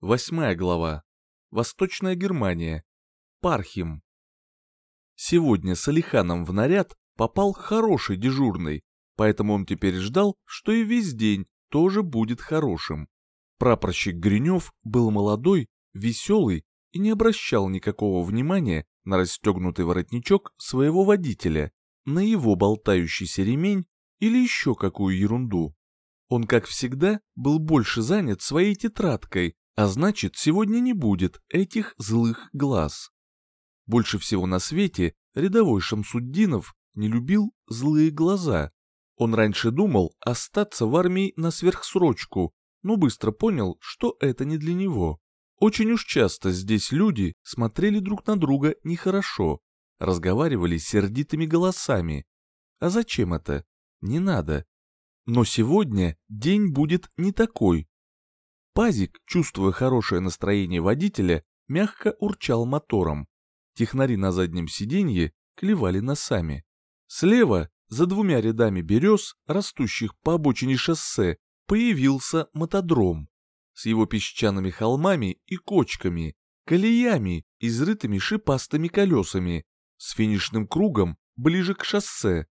Восьмая глава. Восточная Германия. Пархим. Сегодня с Алиханом в наряд попал хороший дежурный, поэтому он теперь ждал, что и весь день тоже будет хорошим. Прапорщик Гринев был молодой, веселый и не обращал никакого внимания на расстегнутый воротничок своего водителя, на его болтающийся ремень или еще какую ерунду. Он, как всегда, был больше занят своей тетрадкой, а значит, сегодня не будет этих злых глаз. Больше всего на свете рядовой Шамсуддинов не любил злые глаза. Он раньше думал остаться в армии на сверхсрочку, но быстро понял, что это не для него. Очень уж часто здесь люди смотрели друг на друга нехорошо, разговаривали сердитыми голосами. А зачем это? Не надо. Но сегодня день будет не такой. Пазик, чувствуя хорошее настроение водителя, мягко урчал мотором. Технари на заднем сиденье клевали носами. Слева, за двумя рядами берез, растущих по обочине шоссе, появился мотодром. С его песчаными холмами и кочками, колеями, изрытыми шипастыми колесами, с финишным кругом ближе к шоссе,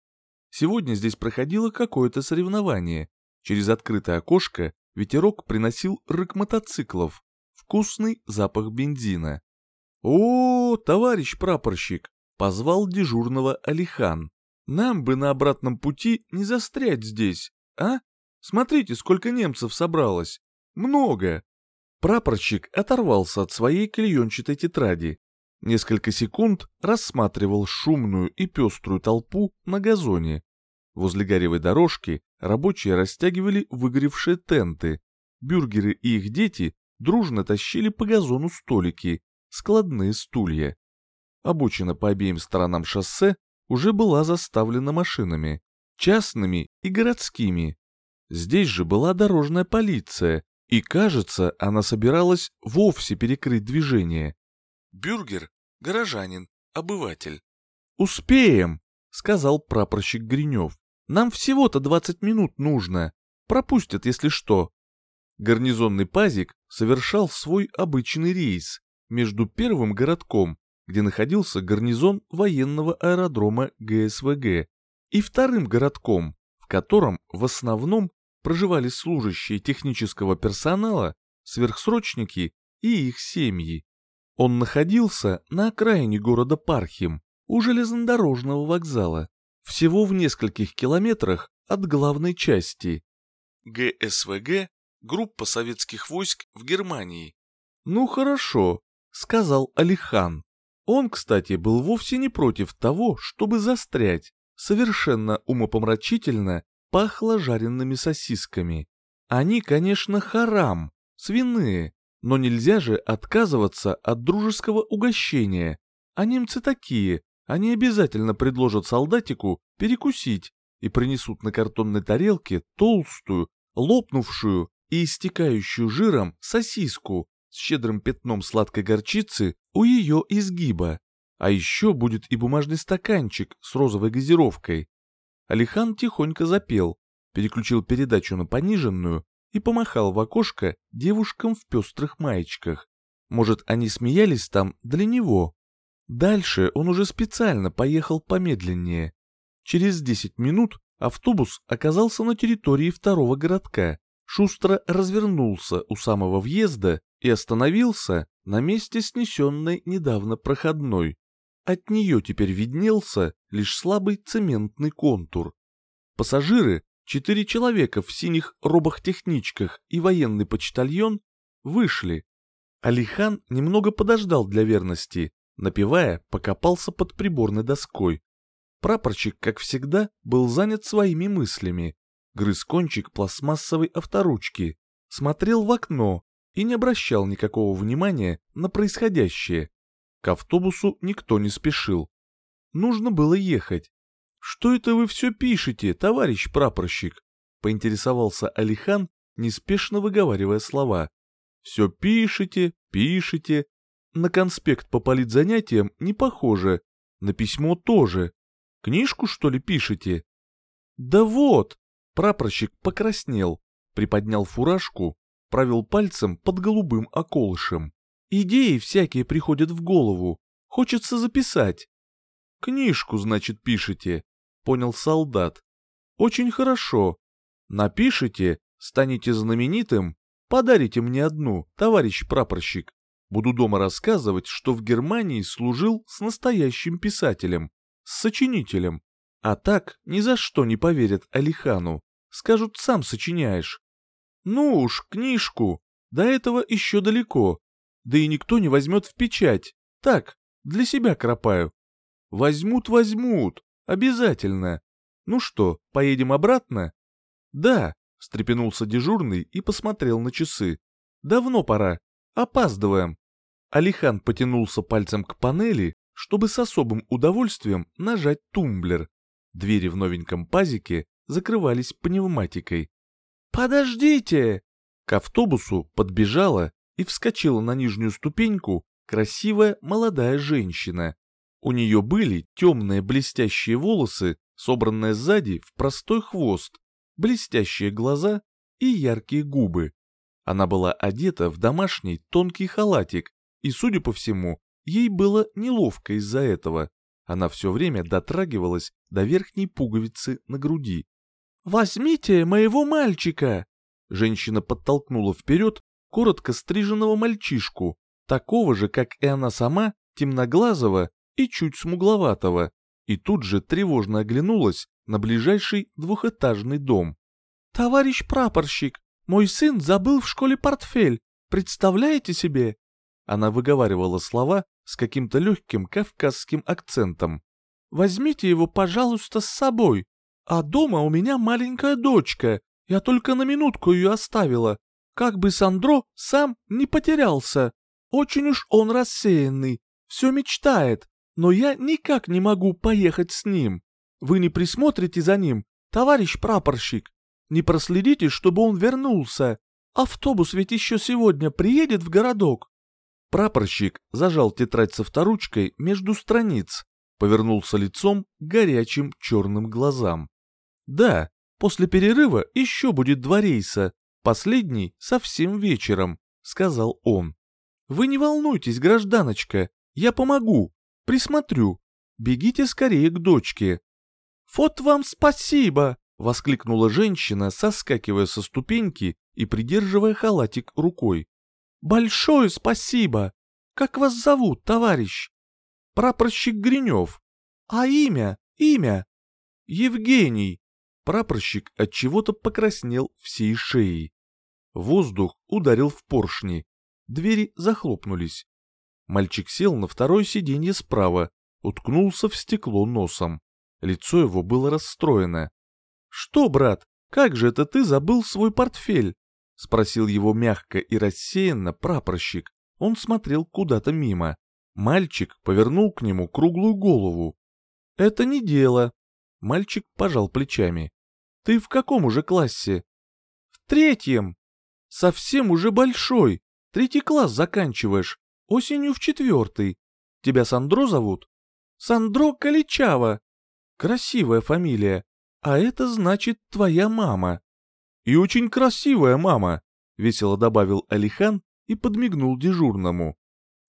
Сегодня здесь проходило какое-то соревнование. Через открытое окошко ветерок приносил рык мотоциклов, вкусный запах бензина. «О, товарищ прапорщик!» — позвал дежурного Алихан. «Нам бы на обратном пути не застрять здесь, а? Смотрите, сколько немцев собралось. Много!» Прапорщик оторвался от своей клеенчатой тетради. Несколько секунд рассматривал шумную и пеструю толпу на газоне. Возле гаревой дорожки рабочие растягивали выгоревшие тенты. Бюргеры и их дети дружно тащили по газону столики, складные стулья. Обочина по обеим сторонам шоссе уже была заставлена машинами, частными и городскими. Здесь же была дорожная полиция, и, кажется, она собиралась вовсе перекрыть движение. Бюргер — горожанин, обыватель. «Успеем!» — сказал прапорщик Гринев. Нам всего-то 20 минут нужно. Пропустят, если что. Гарнизонный пазик совершал свой обычный рейс между первым городком, где находился гарнизон военного аэродрома ГСВГ, и вторым городком, в котором в основном проживали служащие технического персонала, сверхсрочники и их семьи. Он находился на окраине города Пархим, у железнодорожного вокзала всего в нескольких километрах от главной части. ГСВГ – группа советских войск в Германии. «Ну хорошо», – сказал Алихан. Он, кстати, был вовсе не против того, чтобы застрять. Совершенно умопомрачительно пахло жареными сосисками. Они, конечно, харам, свиные, но нельзя же отказываться от дружеского угощения. А немцы такие, они обязательно предложат солдатику перекусить и принесут на картонной тарелке толстую, лопнувшую и истекающую жиром сосиску с щедрым пятном сладкой горчицы у ее изгиба. А еще будет и бумажный стаканчик с розовой газировкой. Алихан тихонько запел, переключил передачу на пониженную и помахал в окошко девушкам в пестрых маечках. Может, они смеялись там для него, Дальше он уже специально поехал помедленнее. Через 10 минут автобус оказался на территории второго городка, шустро развернулся у самого въезда и остановился на месте снесенной недавно проходной. От нее теперь виднелся лишь слабый цементный контур. Пассажиры, четыре человека в синих робах-техничках и военный почтальон, вышли. Алихан немного подождал для верности, напевая, покопался под приборной доской. Прапорщик, как всегда, был занят своими мыслями, грыз кончик пластмассовой авторучки, смотрел в окно и не обращал никакого внимания на происходящее. К автобусу никто не спешил. Нужно было ехать. «Что это вы все пишете, товарищ прапорщик?» — поинтересовался Алихан, неспешно выговаривая слова. «Все пишете, пишете, на конспект по политзанятиям не похоже, на письмо тоже. Книжку, что ли, пишете? Да вот, прапорщик покраснел, приподнял фуражку, провел пальцем под голубым околышем. Идеи всякие приходят в голову, хочется записать. Книжку, значит, пишете, понял солдат. Очень хорошо. Напишите, станете знаменитым, подарите мне одну, товарищ прапорщик. Буду дома рассказывать, что в Германии служил с настоящим писателем, с сочинителем. А так ни за что не поверят Алихану. Скажут, сам сочиняешь. Ну уж, книжку. До этого еще далеко. Да и никто не возьмет в печать. Так, для себя кропаю. Возьмут, возьмут. Обязательно. Ну что, поедем обратно? Да, встрепенулся дежурный и посмотрел на часы. Давно пора. Опаздываем. Алихан потянулся пальцем к панели, чтобы с особым удовольствием нажать тумблер. Двери в новеньком пазике закрывались пневматикой. «Подождите!» К автобусу подбежала и вскочила на нижнюю ступеньку красивая молодая женщина. У нее были темные блестящие волосы, собранные сзади в простой хвост, блестящие глаза и яркие губы. Она была одета в домашний тонкий халатик, и, судя по всему, ей было неловко из-за этого. Она все время дотрагивалась до верхней пуговицы на груди. «Возьмите моего мальчика!» Женщина подтолкнула вперед коротко стриженного мальчишку, такого же, как и она сама, темноглазого и чуть смугловатого, и тут же тревожно оглянулась на ближайший двухэтажный дом. «Товарищ прапорщик, мой сын забыл в школе портфель, представляете себе?» Она выговаривала слова с каким-то легким кавказским акцентом. «Возьмите его, пожалуйста, с собой. А дома у меня маленькая дочка, я только на минутку ее оставила. Как бы Сандро сам не потерялся. Очень уж он рассеянный, все мечтает, но я никак не могу поехать с ним. Вы не присмотрите за ним, товарищ прапорщик? Не проследите, чтобы он вернулся. Автобус ведь еще сегодня приедет в городок. Прапорщик зажал тетрадь со вторучкой между страниц, повернулся лицом к горячим черным глазам. Да, после перерыва еще будет два рейса, последний совсем вечером, сказал он. Вы не волнуйтесь, гражданочка, я помогу, присмотрю. Бегите скорее к дочке. Вот вам спасибо, воскликнула женщина, соскакивая со ступеньки и придерживая халатик рукой. Большое спасибо. Как вас зовут, товарищ? Прапорщик Гринев. А имя? Имя? Евгений. Прапорщик от чего-то покраснел всей шеей. Воздух ударил в поршни. Двери захлопнулись. Мальчик сел на второе сиденье справа, уткнулся в стекло носом. Лицо его было расстроено. «Что, брат, как же это ты забыл свой портфель?» — спросил его мягко и рассеянно прапорщик. Он смотрел куда-то мимо. Мальчик повернул к нему круглую голову. «Это не дело». Мальчик пожал плечами. Ты в каком уже классе? В третьем. Совсем уже большой. Третий класс заканчиваешь. Осенью в четвертый. Тебя Сандро зовут? Сандро Каличава. Красивая фамилия. А это значит твоя мама. И очень красивая мама, весело добавил Алихан и подмигнул дежурному.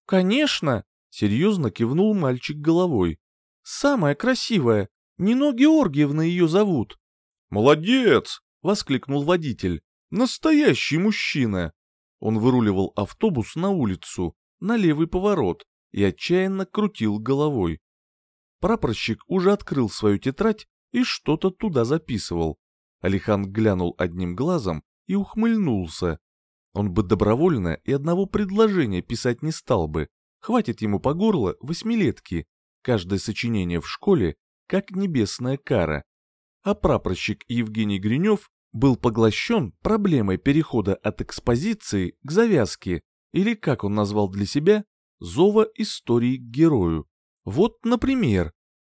Конечно, серьезно кивнул мальчик головой. Самая красивая. Нино Георгиевна ее зовут. «Молодец!» — воскликнул водитель. «Настоящий мужчина!» Он выруливал автобус на улицу, на левый поворот, и отчаянно крутил головой. Прапорщик уже открыл свою тетрадь и что-то туда записывал. Алихан глянул одним глазом и ухмыльнулся. Он бы добровольно и одного предложения писать не стал бы. Хватит ему по горло восьмилетки. Каждое сочинение в школе как небесная кара а прапорщик Евгений Гринев был поглощен проблемой перехода от экспозиции к завязке, или, как он назвал для себя, зова истории к герою. Вот, например,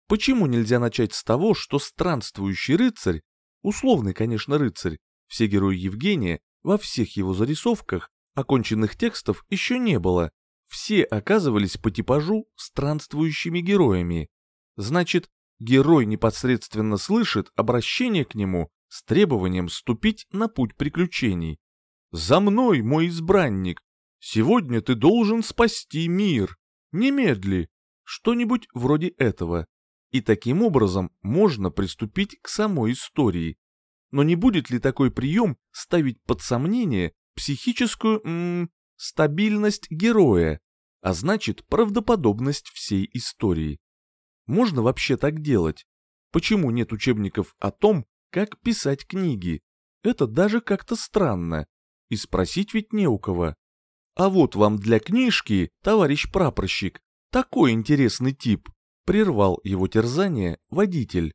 почему нельзя начать с того, что странствующий рыцарь, условный, конечно, рыцарь, все герои Евгения, во всех его зарисовках, оконченных текстов еще не было, все оказывались по типажу странствующими героями. Значит, герой непосредственно слышит обращение к нему с требованием ступить на путь приключений. «За мной, мой избранник! Сегодня ты должен спасти мир! Немедли!» Что-нибудь вроде этого. И таким образом можно приступить к самой истории. Но не будет ли такой прием ставить под сомнение психическую м -м, стабильность героя, а значит правдоподобность всей истории? Можно вообще так делать? Почему нет учебников о том, как писать книги? Это даже как-то странно. И спросить ведь не у кого. А вот вам для книжки, товарищ прапорщик, такой интересный тип. Прервал его терзание водитель.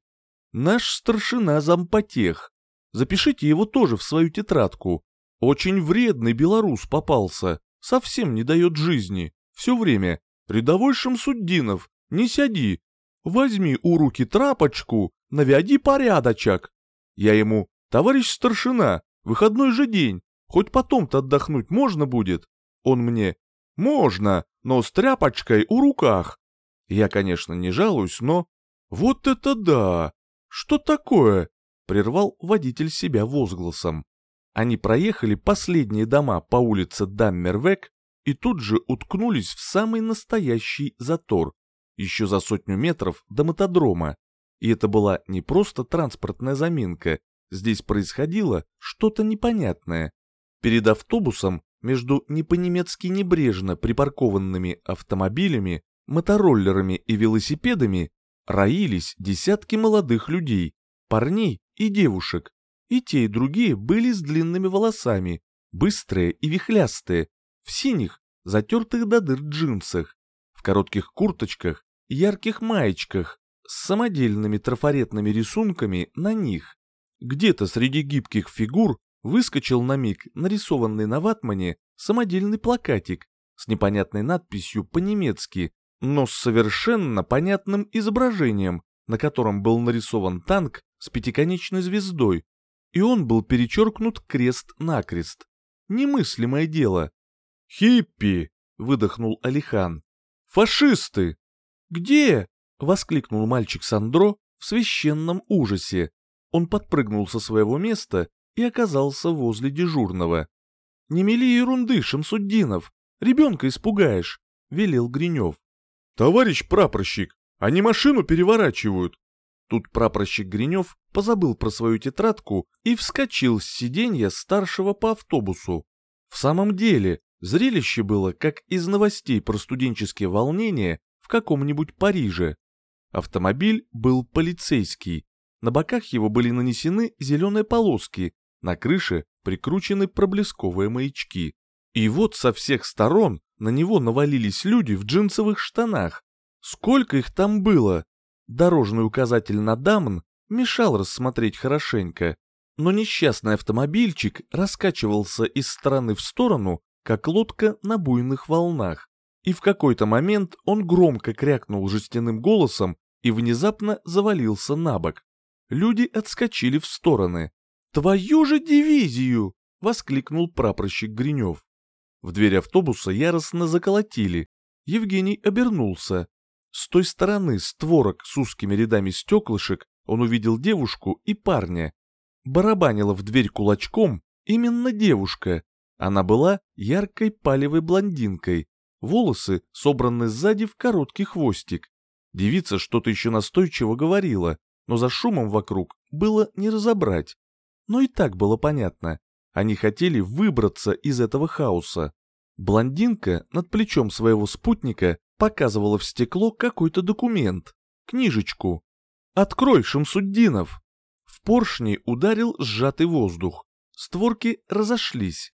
Наш старшина зампотех. Запишите его тоже в свою тетрадку. Очень вредный белорус попался. Совсем не дает жизни. Все время. Рядовой Шамсуддинов, не сяди. Возьми у руки трапочку, навяди порядочек. Я ему, товарищ старшина, выходной же день, хоть потом-то отдохнуть можно будет. Он мне, можно, но с тряпочкой у руках. Я, конечно, не жалуюсь, но... Вот это да! Что такое? Прервал водитель себя возгласом. Они проехали последние дома по улице Даммервек и тут же уткнулись в самый настоящий затор, еще за сотню метров до мотодрома. И это была не просто транспортная заминка, здесь происходило что-то непонятное. Перед автобусом между не по-немецки небрежно припаркованными автомобилями, мотороллерами и велосипедами роились десятки молодых людей, парней и девушек. И те, и другие были с длинными волосами, быстрые и вихлястые, в синих, затертых до дыр джинсах, в коротких курточках и ярких маечках с самодельными трафаретными рисунками на них. Где-то среди гибких фигур выскочил на миг нарисованный на ватмане самодельный плакатик с непонятной надписью по-немецки, но с совершенно понятным изображением, на котором был нарисован танк с пятиконечной звездой, и он был перечеркнут крест-накрест. Немыслимое дело. «Хиппи!» — выдохнул Алихан. «Фашисты!» «Где?» — воскликнул мальчик Сандро в священном ужасе. Он подпрыгнул со своего места и оказался возле дежурного. «Не мели ерунды, Шамсуддинов, ребенка испугаешь», — велел Гринев. «Товарищ прапорщик, они машину переворачивают». Тут прапорщик Гринев позабыл про свою тетрадку и вскочил с сиденья старшего по автобусу. В самом деле, зрелище было, как из новостей про студенческие волнения в каком-нибудь Париже. Автомобиль был полицейский. На боках его были нанесены зеленые полоски, на крыше прикручены проблесковые маячки. И вот со всех сторон на него навалились люди в джинсовых штанах. Сколько их там было? Дорожный указатель на Дамн мешал рассмотреть хорошенько, но несчастный автомобильчик раскачивался из стороны в сторону, как лодка на буйных волнах. И в какой-то момент он громко крякнул жестяным голосом и внезапно завалился на бок. Люди отскочили в стороны. «Твою же дивизию!» — воскликнул прапорщик Гринев. В дверь автобуса яростно заколотили. Евгений обернулся. С той стороны створок с узкими рядами стеклышек он увидел девушку и парня. Барабанила в дверь кулачком именно девушка. Она была яркой палевой блондинкой, волосы собраны сзади в короткий хвостик. Девица что-то еще настойчиво говорила, но за шумом вокруг было не разобрать. Но и так было понятно. Они хотели выбраться из этого хаоса. Блондинка над плечом своего спутника показывала в стекло какой-то документ, книжечку. «Открой, Шамсуддинов!» В поршни ударил сжатый воздух. Створки разошлись.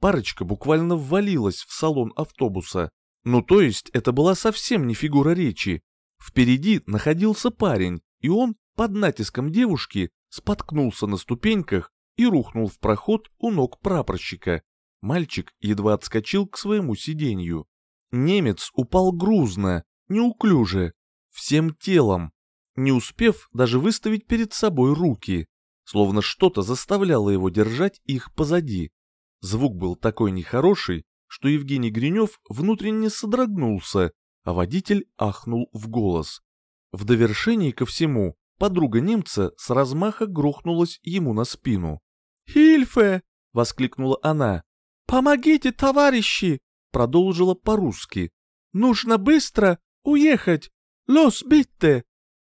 Парочка буквально ввалилась в салон автобуса. Ну то есть это была совсем не фигура речи. Впереди находился парень, и он под натиском девушки споткнулся на ступеньках и рухнул в проход у ног прапорщика. Мальчик едва отскочил к своему сиденью. Немец упал грузно, неуклюже, всем телом, не успев даже выставить перед собой руки, словно что-то заставляло его держать их позади. Звук был такой нехороший, что Евгений Гринев внутренне содрогнулся, а водитель ахнул в голос. В довершении ко всему подруга немца с размаха грохнулась ему на спину. «Хильфе!» — воскликнула она. «Помогите, товарищи!» — продолжила по-русски. «Нужно быстро уехать! Лос битте!»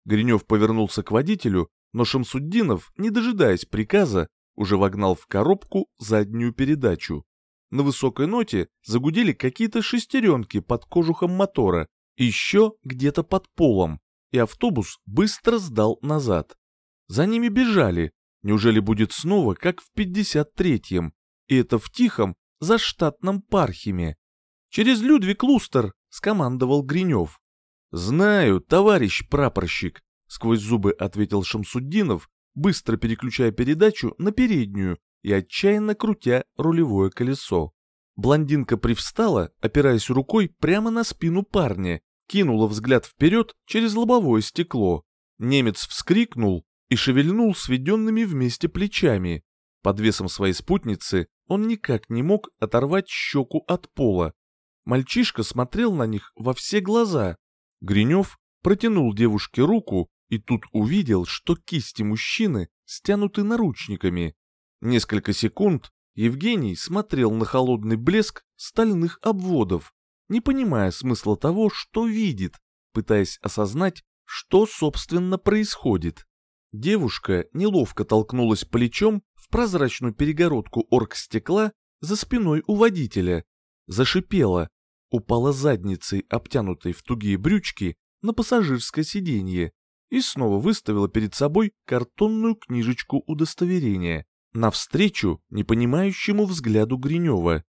Гринев повернулся к водителю, но Шамсуддинов, не дожидаясь приказа, уже вогнал в коробку заднюю передачу. На высокой ноте загудели какие-то шестеренки под кожухом мотора, еще где-то под полом, и автобус быстро сдал назад. За ними бежали, неужели будет снова, как в 53-м, и это в тихом, заштатном Пархиме. «Через Людвиг-Лустер!» — скомандовал Гринев. «Знаю, товарищ прапорщик», — сквозь зубы ответил Шамсуддинов, быстро переключая передачу на переднюю и отчаянно крутя рулевое колесо. Блондинка привстала, опираясь рукой прямо на спину парня, кинула взгляд вперед через лобовое стекло. Немец вскрикнул и шевельнул сведенными вместе плечами. Под весом своей спутницы он никак не мог оторвать щеку от пола. Мальчишка смотрел на них во все глаза. Гринев протянул девушке руку и тут увидел, что кисти мужчины стянуты наручниками. Несколько секунд Евгений смотрел на холодный блеск стальных обводов, не понимая смысла того, что видит, пытаясь осознать, что, собственно, происходит. Девушка неловко толкнулась плечом в прозрачную перегородку оргстекла за спиной у водителя, зашипела, упала задницей, обтянутой в тугие брючки, на пассажирское сиденье и снова выставила перед собой картонную книжечку удостоверения навстречу непонимающему взгляду Гринева.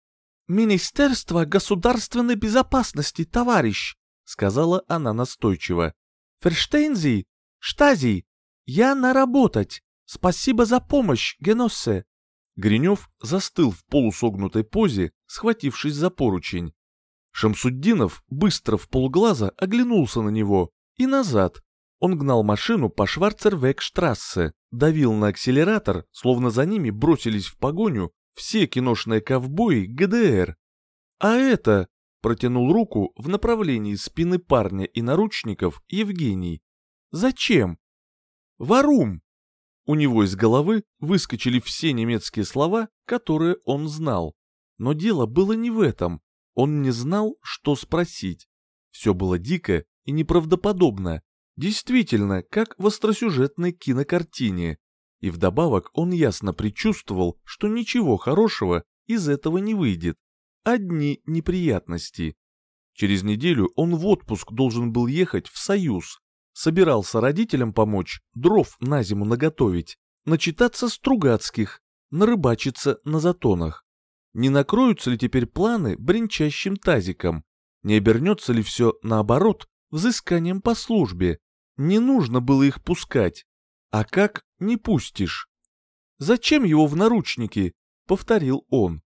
«Министерство государственной безопасности, товарищ!» — сказала она настойчиво. «Ферштейнзи, Штази, я наработать. Спасибо за помощь, Геноссе!» Гринев застыл в полусогнутой позе, схватившись за поручень. Шамсуддинов быстро в полглаза оглянулся на него и назад, он гнал машину по Шварцервекштрассе, давил на акселератор, словно за ними бросились в погоню все киношные ковбои ГДР. А это, протянул руку в направлении спины парня и наручников Евгений. Зачем? Варум! У него из головы выскочили все немецкие слова, которые он знал. Но дело было не в этом. Он не знал, что спросить. Все было дико и неправдоподобно. Действительно, как в остросюжетной кинокартине. И вдобавок он ясно предчувствовал, что ничего хорошего из этого не выйдет. Одни неприятности. Через неделю он в отпуск должен был ехать в Союз. Собирался родителям помочь, дров на зиму наготовить, начитаться Стругацких, нарыбачиться на затонах. Не накроются ли теперь планы бренчащим тазиком? Не обернется ли все наоборот взысканием по службе. Не нужно было их пускать. А как не пустишь? Зачем его в наручники? Повторил он.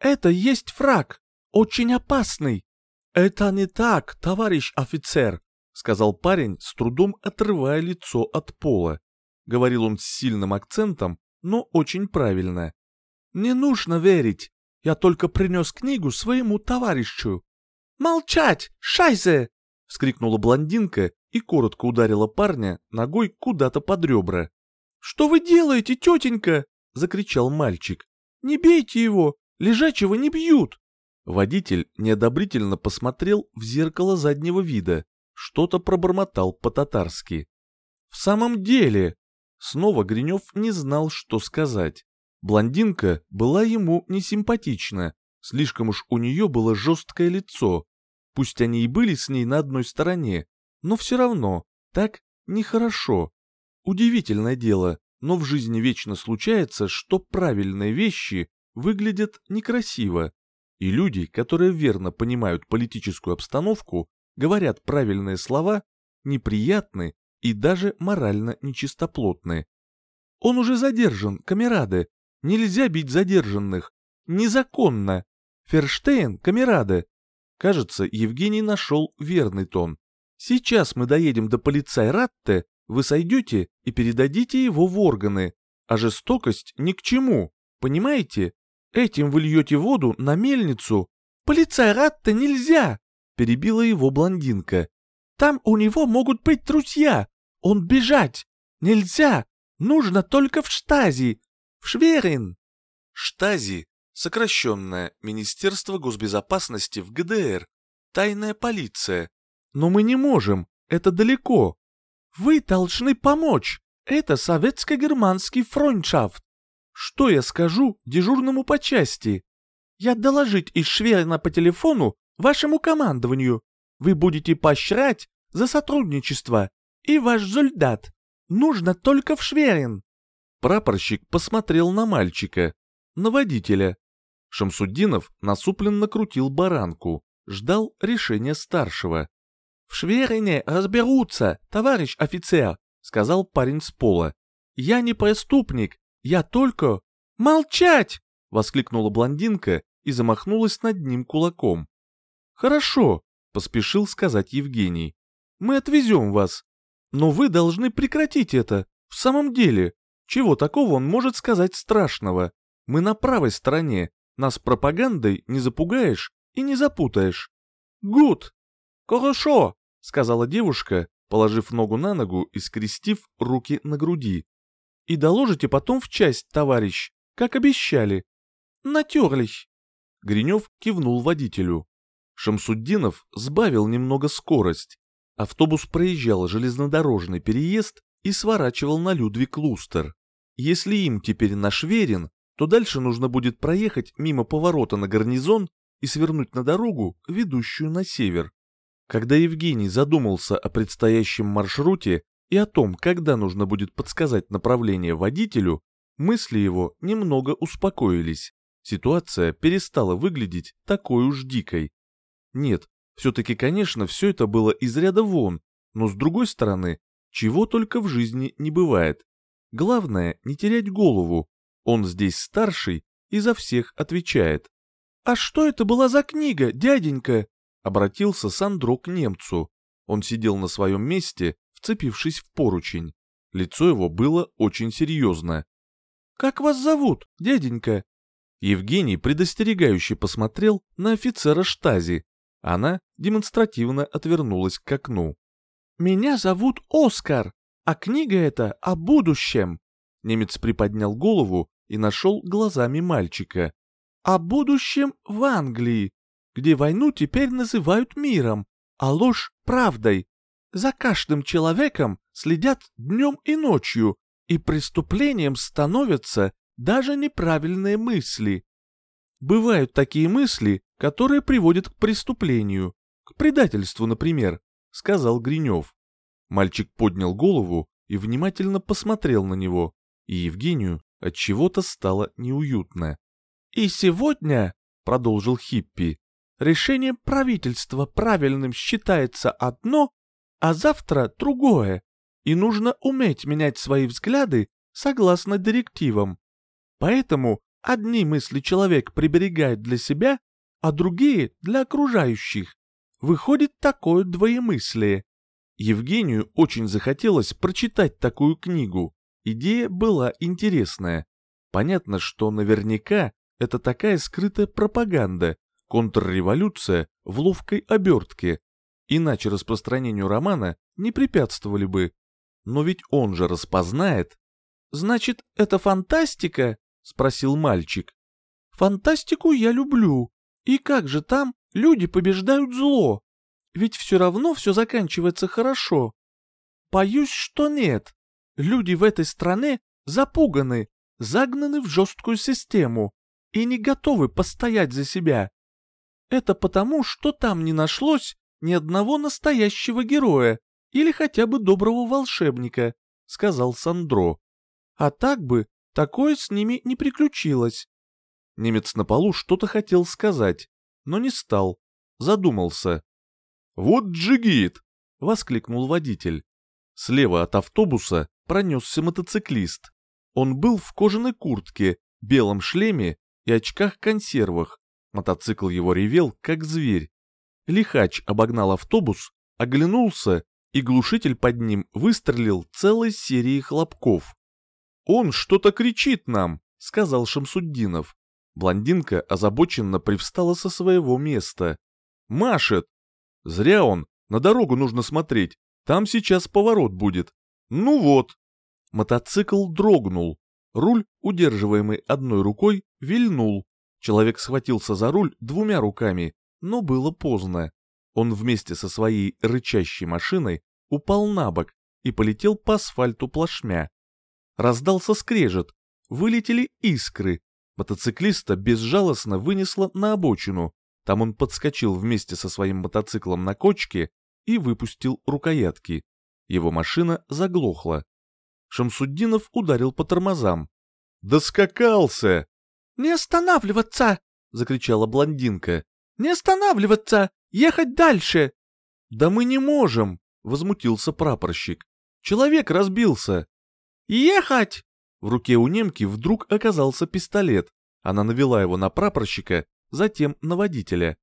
Это есть фраг, очень опасный. Это не так, товарищ офицер, сказал парень, с трудом отрывая лицо от пола. Говорил он с сильным акцентом, но очень правильно. Не нужно верить. Я только принес книгу своему товарищу. Молчать, шайзе! — вскрикнула блондинка и коротко ударила парня ногой куда-то под ребра. «Что вы делаете, тетенька?» — закричал мальчик. «Не бейте его! Лежачего не бьют!» Водитель неодобрительно посмотрел в зеркало заднего вида, что-то пробормотал по-татарски. «В самом деле...» Снова Гринев не знал, что сказать. Блондинка была ему несимпатична, слишком уж у нее было жесткое лицо, Пусть они и были с ней на одной стороне, но все равно так нехорошо. Удивительное дело, но в жизни вечно случается, что правильные вещи выглядят некрасиво. И люди, которые верно понимают политическую обстановку, говорят правильные слова, неприятны и даже морально нечистоплотны. Он уже задержан, камерады. Нельзя бить задержанных. Незаконно. Ферштейн, камерады. Кажется, Евгений нашел верный тон. Сейчас мы доедем до полицай Ратте, вы сойдете и передадите его в органы. А жестокость ни к чему, понимаете? Этим вы льете воду на мельницу. Полицай Ратте нельзя, перебила его блондинка. Там у него могут быть друзья. Он бежать. Нельзя. Нужно только в штази. В Шверин. Штази, сокращенное Министерство госбезопасности в ГДР, тайная полиция. Но мы не можем, это далеко. Вы должны помочь. Это советско-германский фронтшафт. Что я скажу дежурному по части? Я доложить из Шверина по телефону вашему командованию. Вы будете поощрять за сотрудничество. И ваш солдат. Нужно только в Шверин. Прапорщик посмотрел на мальчика, на водителя. Шамсуддинов насупленно крутил баранку, ждал решения старшего. «В Шверине разберутся, товарищ офицер», — сказал парень с пола. «Я не преступник, я только...» «Молчать!» — воскликнула блондинка и замахнулась над ним кулаком. «Хорошо», — поспешил сказать Евгений. «Мы отвезем вас. Но вы должны прекратить это. В самом деле, чего такого он может сказать страшного? Мы на правой стороне, нас пропагандой не запугаешь и не запутаешь». «Гуд!» «Хорошо!» — сказала девушка, положив ногу на ногу и скрестив руки на груди. «И доложите потом в часть, товарищ, как обещали. Натерлись!» Гринев кивнул водителю. Шамсуддинов сбавил немного скорость. Автобус проезжал железнодорожный переезд и сворачивал на Людвиг-Лустер. Если им теперь наш верен, то дальше нужно будет проехать мимо поворота на гарнизон и свернуть на дорогу, ведущую на север. Когда Евгений задумался о предстоящем маршруте и о том, когда нужно будет подсказать направление водителю, мысли его немного успокоились. Ситуация перестала выглядеть такой уж дикой. Нет, все-таки, конечно, все это было из ряда вон, но с другой стороны, чего только в жизни не бывает. Главное, не терять голову. Он здесь старший и за всех отвечает. «А что это была за книга, дяденька?» Обратился Сандро к немцу. Он сидел на своем месте, вцепившись в поручень. Лицо его было очень серьезно. «Как вас зовут, дяденька?» Евгений предостерегающе посмотрел на офицера штази. Она демонстративно отвернулась к окну. «Меня зовут Оскар, а книга эта о будущем». Немец приподнял голову и нашел глазами мальчика. «О будущем в Англии где войну теперь называют миром, а ложь — правдой. За каждым человеком следят днем и ночью, и преступлением становятся даже неправильные мысли. Бывают такие мысли, которые приводят к преступлению, к предательству, например, сказал Гринев. Мальчик поднял голову и внимательно посмотрел на него, и Евгению от чего-то стало неуютно. И сегодня, продолжил Хиппи, решение правительства правильным считается одно, а завтра другое, и нужно уметь менять свои взгляды согласно директивам. Поэтому одни мысли человек приберегает для себя, а другие для окружающих. Выходит такое двоемыслие. Евгению очень захотелось прочитать такую книгу. Идея была интересная. Понятно, что наверняка это такая скрытая пропаганда, контрреволюция в ловкой обертке, иначе распространению романа не препятствовали бы. Но ведь он же распознает. «Значит, это фантастика?» — спросил мальчик. «Фантастику я люблю. И как же там люди побеждают зло? Ведь все равно все заканчивается хорошо. Боюсь, что нет. Люди в этой стране запуганы, загнаны в жесткую систему и не готовы постоять за себя. Это потому, что там не нашлось ни одного настоящего героя или хотя бы доброго волшебника, сказал Сандро. А так бы такое с ними не приключилось. Немец на полу что-то хотел сказать, но не стал, задумался. «Вот джигит!» — воскликнул водитель. Слева от автобуса пронесся мотоциклист. Он был в кожаной куртке, белом шлеме и очках-консервах. Мотоцикл его ревел, как зверь. Лихач обогнал автобус, оглянулся, и глушитель под ним выстрелил целой серией хлопков. «Он что-то кричит нам», — сказал Шамсуддинов. Блондинка озабоченно привстала со своего места. «Машет!» «Зря он, на дорогу нужно смотреть, там сейчас поворот будет. Ну вот!» Мотоцикл дрогнул. Руль, удерживаемый одной рукой, вильнул. Человек схватился за руль двумя руками, но было поздно. Он вместе со своей рычащей машиной упал на бок и полетел по асфальту плашмя. Раздался скрежет, вылетели искры. Мотоциклиста безжалостно вынесло на обочину. Там он подскочил вместе со своим мотоциклом на кочке и выпустил рукоятки. Его машина заглохла. Шамсуддинов ударил по тормозам. «Доскакался!» «Не останавливаться!» — закричала блондинка. «Не останавливаться! Ехать дальше!» «Да мы не можем!» — возмутился прапорщик. «Человек разбился!» «Ехать!» В руке у немки вдруг оказался пистолет. Она навела его на прапорщика, затем на водителя.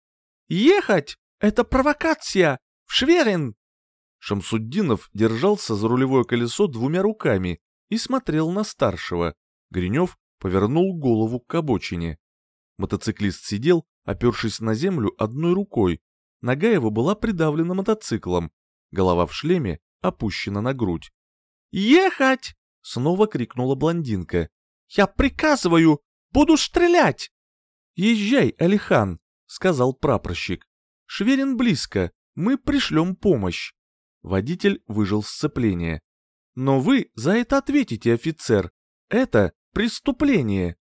«Ехать! Это провокация! В Шверин!» Шамсуддинов держался за рулевое колесо двумя руками и смотрел на старшего. Гринев повернул голову к обочине. Мотоциклист сидел, опершись на землю одной рукой. Нога его была придавлена мотоциклом, голова в шлеме опущена на грудь. «Ехать!» — снова крикнула блондинка. «Я приказываю! Буду стрелять!» «Езжай, Алихан!» — сказал прапорщик. «Шверин близко, мы пришлем помощь». Водитель выжил сцепление. «Но вы за это ответите, офицер. Это преступление».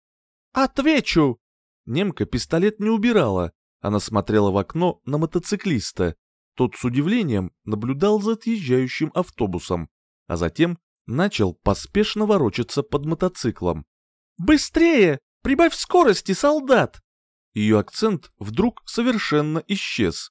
«Отвечу!» Немка пистолет не убирала. Она смотрела в окно на мотоциклиста. Тот с удивлением наблюдал за отъезжающим автобусом, а затем начал поспешно ворочаться под мотоциклом. «Быстрее! Прибавь скорости, солдат!» Ее акцент вдруг совершенно исчез.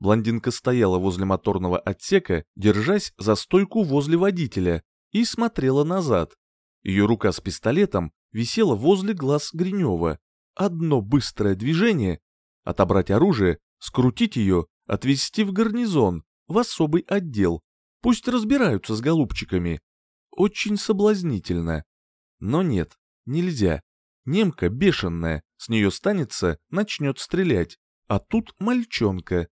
Блондинка стояла возле моторного отсека, держась за стойку возле водителя, и смотрела назад. Ее рука с пистолетом висела возле глаз Гринева. Одно быстрое движение — отобрать оружие, скрутить ее, отвезти в гарнизон, в особый отдел. Пусть разбираются с голубчиками. Очень соблазнительно. Но нет, нельзя. Немка бешеная, с нее станется, начнет стрелять. А тут мальчонка.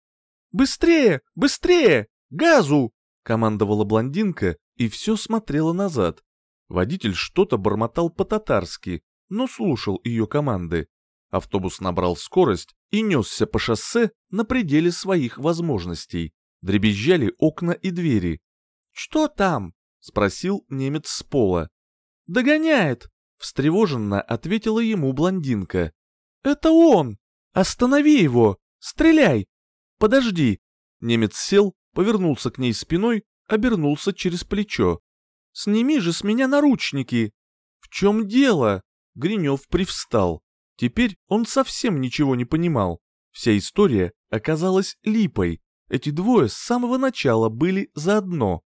«Быстрее! Быстрее! Газу!» — командовала блондинка и все смотрела назад. Водитель что-то бормотал по-татарски, но слушал ее команды. Автобус набрал скорость и несся по шоссе на пределе своих возможностей. Дребезжали окна и двери. «Что там?» — спросил немец с пола. «Догоняет!» — встревоженно ответила ему блондинка. «Это он! Останови его! Стреляй! «Подожди!» Немец сел, повернулся к ней спиной, обернулся через плечо. «Сними же с меня наручники!» «В чем дело?» Гринев привстал. Теперь он совсем ничего не понимал. Вся история оказалась липой. Эти двое с самого начала были заодно.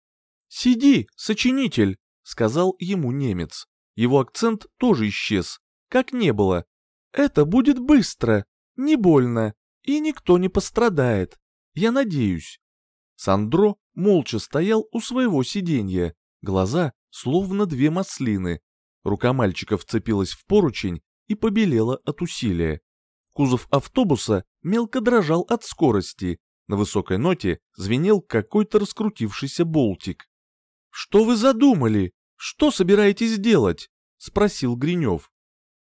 «Сиди, сочинитель!» — сказал ему немец. Его акцент тоже исчез, как не было. «Это будет быстро, не больно и никто не пострадает. Я надеюсь. Сандро молча стоял у своего сиденья, глаза словно две маслины. Рука мальчика вцепилась в поручень и побелела от усилия. Кузов автобуса мелко дрожал от скорости, на высокой ноте звенел какой-то раскрутившийся болтик. «Что вы задумали? Что собираетесь делать?» — спросил Гринев.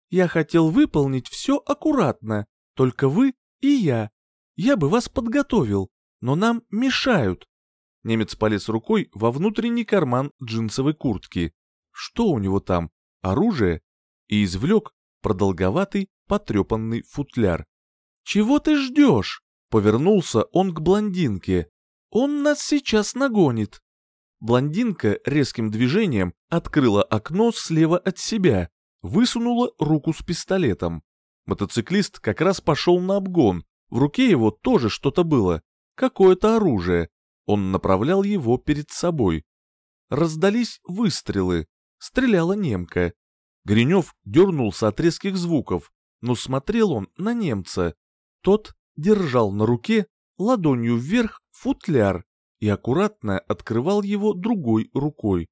«Я хотел выполнить все аккуратно, только вы и я. Я бы вас подготовил, но нам мешают. Немец полез рукой во внутренний карман джинсовой куртки. Что у него там? Оружие? И извлек продолговатый потрепанный футляр. «Чего ты ждешь?» — повернулся он к блондинке. «Он нас сейчас нагонит». Блондинка резким движением открыла окно слева от себя, высунула руку с пистолетом. Мотоциклист как раз пошел на обгон, в руке его тоже что-то было, какое-то оружие. Он направлял его перед собой. Раздались выстрелы, стреляла немка. Гринев дернулся от резких звуков, но смотрел он на немца. Тот держал на руке ладонью вверх футляр и аккуратно открывал его другой рукой.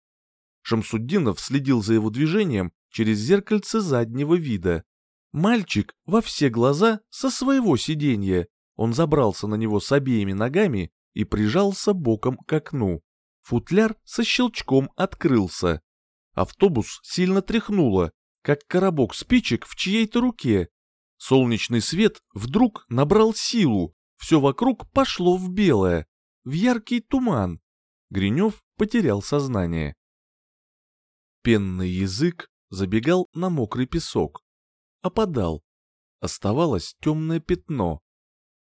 Шамсуддинов следил за его движением через зеркальце заднего вида. Мальчик во все глаза со своего сиденья. Он забрался на него с обеими ногами и прижался боком к окну. Футляр со щелчком открылся. Автобус сильно тряхнуло. как коробок спичек в чьей-то руке. Солнечный свет вдруг набрал силу, все вокруг пошло в белое, в яркий туман. Гринев потерял сознание. Пенный язык забегал на мокрый песок. Опадал. Оставалось темное пятно.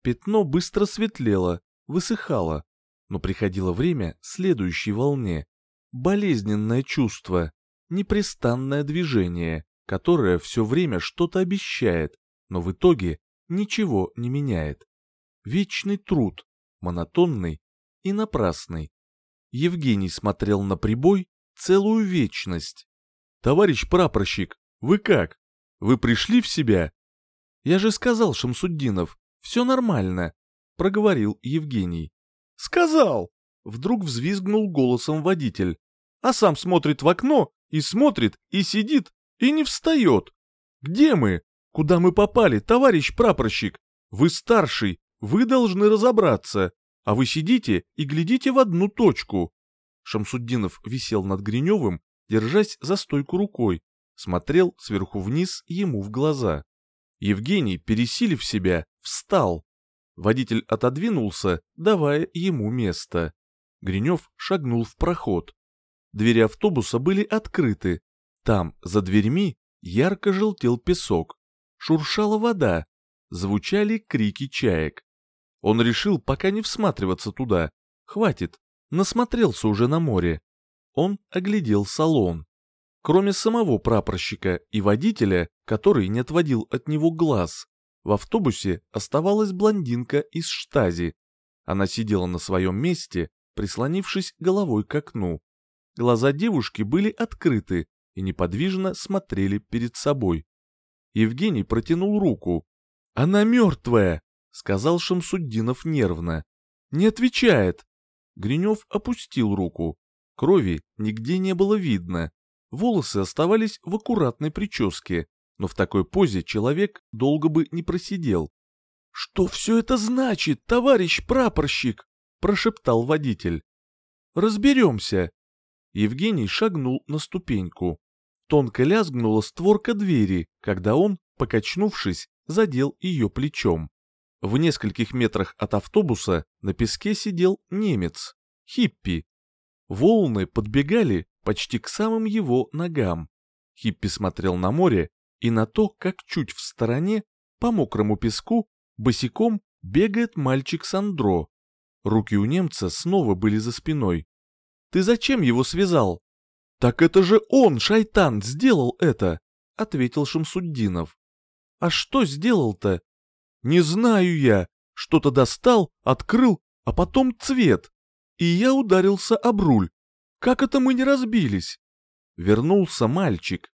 Пятно быстро светлело, высыхало, но приходило время следующей волне. Болезненное чувство, непрестанное движение, которое все время что-то обещает, но в итоге ничего не меняет. Вечный труд, монотонный и напрасный. Евгений смотрел на прибой целую вечность. «Товарищ прапорщик, вы как? Вы пришли в себя?» «Я же сказал, Шамсуддинов, все нормально», — проговорил Евгений. «Сказал!» — вдруг взвизгнул голосом водитель. А сам смотрит в окно и смотрит, и сидит, и не встает. «Где мы? Куда мы попали, товарищ прапорщик? Вы старший, вы должны разобраться, а вы сидите и глядите в одну точку». Шамсуддинов висел над Гриневым, держась за стойку рукой, смотрел сверху вниз ему в глаза. Евгений, пересилив себя, встал. Водитель отодвинулся, давая ему место. Гринев шагнул в проход. Двери автобуса были открыты. Там, за дверьми, ярко желтел песок. Шуршала вода. Звучали крики чаек. Он решил пока не всматриваться туда. Хватит, насмотрелся уже на море. Он оглядел салон. Кроме самого прапорщика и водителя, который не отводил от него глаз, в автобусе оставалась блондинка из штази. Она сидела на своем месте, прислонившись головой к окну. Глаза девушки были открыты и неподвижно смотрели перед собой. Евгений протянул руку. «Она мертвая!» — сказал Шамсуддинов нервно. «Не отвечает!» Гринев опустил руку. Крови нигде не было видно. Волосы оставались в аккуратной прическе, но в такой позе человек долго бы не просидел. «Что все это значит, товарищ прапорщик?» – прошептал водитель. «Разберемся». Евгений шагнул на ступеньку. Тонко лязгнула створка двери, когда он, покачнувшись, задел ее плечом. В нескольких метрах от автобуса на песке сидел немец, хиппи. Волны подбегали почти к самым его ногам. Хиппи смотрел на море и на то, как чуть в стороне, по мокрому песку, босиком бегает мальчик Сандро. Руки у немца снова были за спиной. «Ты зачем его связал?» «Так это же он, шайтан, сделал это!» — ответил Шамсуддинов. «А что сделал-то?» Не знаю я, что-то достал, открыл, а потом цвет. И я ударился об руль. Как это мы не разбились? Вернулся мальчик.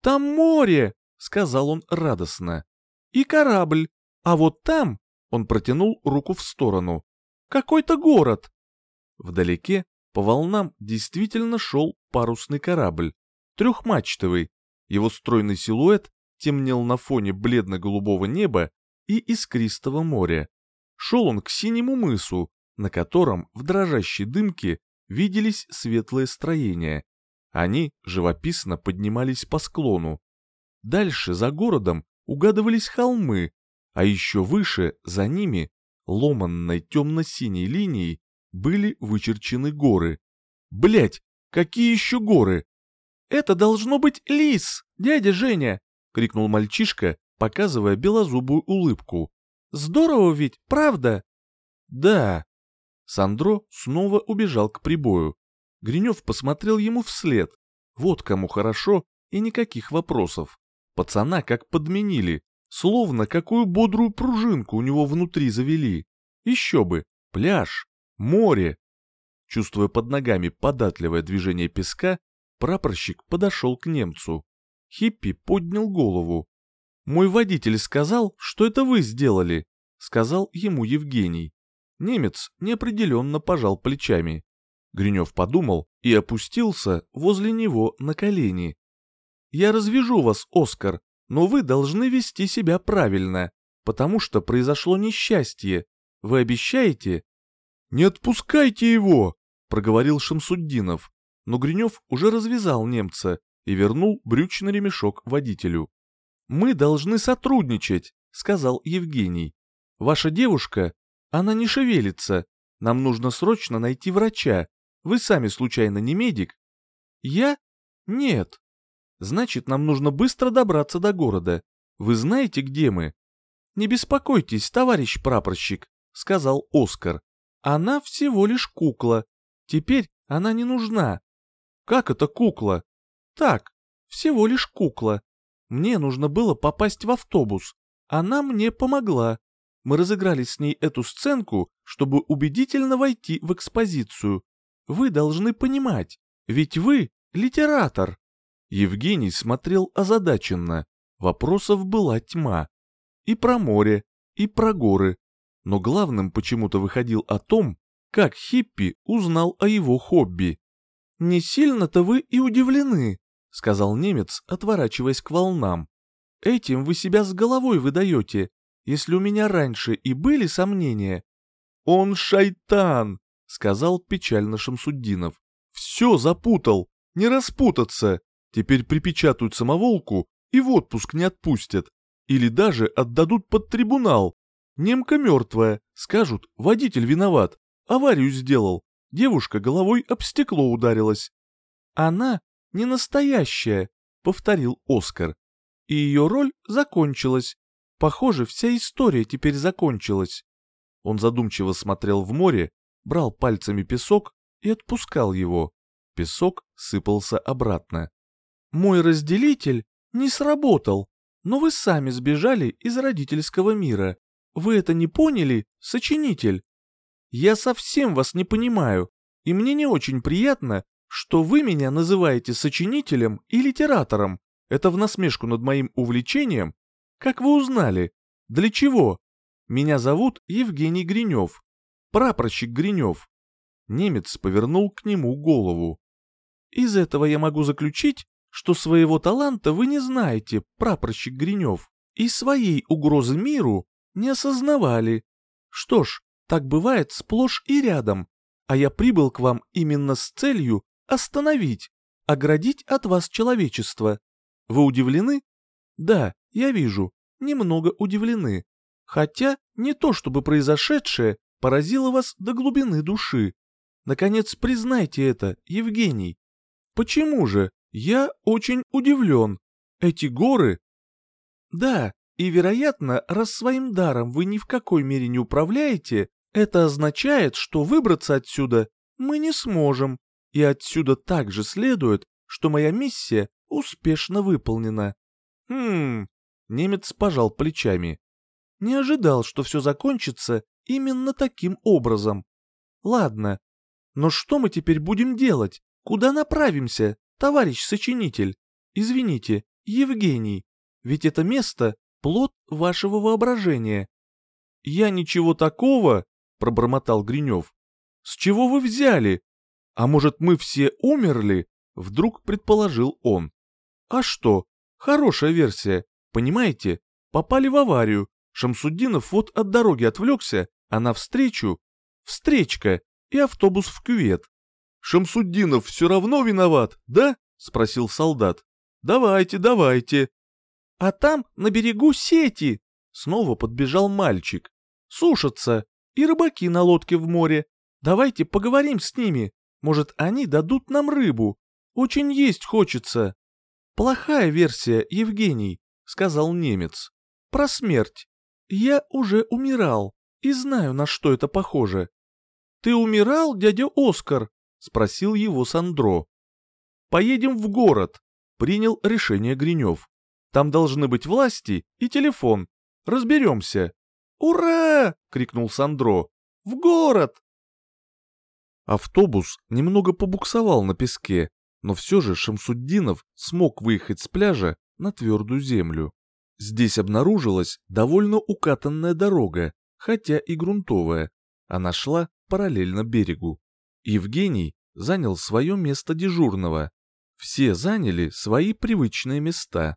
Там море, сказал он радостно. И корабль. А вот там, он протянул руку в сторону, какой-то город. Вдалеке по волнам действительно шел парусный корабль, трехмачтовый. Его стройный силуэт темнел на фоне бледно-голубого неба и искристого моря. Шел он к синему мысу, на котором в дрожащей дымке виделись светлые строения. Они живописно поднимались по склону. Дальше, за городом, угадывались холмы, а еще выше, за ними, ломанной темно-синей линией, были вычерчены горы. Блять, какие еще горы? Это должно быть лис, дядя Женя! — крикнул мальчишка, показывая белозубую улыбку. «Здорово ведь, правда?» «Да». Сандро снова убежал к прибою. Гринев посмотрел ему вслед. Вот кому хорошо и никаких вопросов. Пацана как подменили, словно какую бодрую пружинку у него внутри завели. Еще бы, пляж, море. Чувствуя под ногами податливое движение песка, прапорщик подошел к немцу. Хиппи поднял голову. «Мой водитель сказал, что это вы сделали», — сказал ему Евгений. Немец неопределенно пожал плечами. Гринев подумал и опустился возле него на колени. «Я развяжу вас, Оскар, но вы должны вести себя правильно, потому что произошло несчастье. Вы обещаете?» «Не отпускайте его!» — проговорил Шамсуддинов. Но Гринев уже развязал немца, и вернул брючный ремешок водителю. «Мы должны сотрудничать», — сказал Евгений. «Ваша девушка, она не шевелится. Нам нужно срочно найти врача. Вы сами случайно не медик?» «Я? Нет. Значит, нам нужно быстро добраться до города. Вы знаете, где мы?» «Не беспокойтесь, товарищ прапорщик», — сказал Оскар. «Она всего лишь кукла. Теперь она не нужна». «Как это кукла?» «Так, всего лишь кукла. Мне нужно было попасть в автобус. Она мне помогла. Мы разыграли с ней эту сценку, чтобы убедительно войти в экспозицию. Вы должны понимать, ведь вы литератор». Евгений смотрел озадаченно. Вопросов была тьма. И про море, и про горы. Но главным почему-то выходил о том, как Хиппи узнал о его хобби. «Не сильно-то вы и удивлены», — сказал немец, отворачиваясь к волнам. «Этим вы себя с головой выдаете, если у меня раньше и были сомнения». «Он шайтан», — сказал печально Шамсуддинов. «Все запутал, не распутаться. Теперь припечатают самоволку и в отпуск не отпустят. Или даже отдадут под трибунал. Немка мертвая, скажут, водитель виноват, аварию сделал, девушка головой об стекло ударилась. Она не настоящая, повторил Оскар. И ее роль закончилась. Похоже, вся история теперь закончилась. Он задумчиво смотрел в море, брал пальцами песок и отпускал его. Песок сыпался обратно. Мой разделитель не сработал, но вы сами сбежали из родительского мира. Вы это не поняли, сочинитель? Я совсем вас не понимаю, и мне не очень приятно, что вы меня называете сочинителем и литератором. Это в насмешку над моим увлечением? Как вы узнали? Для чего? Меня зовут Евгений Гринев. Прапорщик Гринев. Немец повернул к нему голову. Из этого я могу заключить, что своего таланта вы не знаете, прапорщик Гринев, и своей угрозы миру не осознавали. Что ж, так бывает сплошь и рядом, а я прибыл к вам именно с целью остановить, оградить от вас человечество. Вы удивлены? Да, я вижу, немного удивлены. Хотя не то чтобы произошедшее поразило вас до глубины души. Наконец, признайте это, Евгений. Почему же? Я очень удивлен. Эти горы... Да, и, вероятно, раз своим даром вы ни в какой мере не управляете, это означает, что выбраться отсюда мы не сможем. И отсюда также следует, что моя миссия успешно выполнена. Хм, немец пожал плечами. Не ожидал, что все закончится именно таким образом. Ладно, но что мы теперь будем делать? Куда направимся? товарищ сочинитель, извините, Евгений, ведь это место — плод вашего воображения». «Я ничего такого», — пробормотал Гринев. «С чего вы взяли? А может, мы все умерли?» — вдруг предположил он. «А что? Хорошая версия. Понимаете, попали в аварию. Шамсуддинов вот от дороги отвлекся, а навстречу... Встречка и автобус в кювет. Шамсуддинов все равно виноват, да?» — спросил солдат. «Давайте, давайте». «А там, на берегу, сети!» Снова подбежал мальчик. «Сушатся, и рыбаки на лодке в море. Давайте поговорим с ними. Может, они дадут нам рыбу. Очень есть хочется». «Плохая версия, Евгений», — сказал немец. «Про смерть. Я уже умирал и знаю, на что это похоже». «Ты умирал, дядя Оскар?» — спросил его Сандро. «Поедем в город», — принял решение Гринев. «Там должны быть власти и телефон. Разберемся». «Ура!» — крикнул Сандро. «В город!» Автобус немного побуксовал на песке, но все же Шамсуддинов смог выехать с пляжа на твердую землю. Здесь обнаружилась довольно укатанная дорога, хотя и грунтовая. Она шла параллельно берегу. Евгений занял свое место дежурного. Все заняли свои привычные места.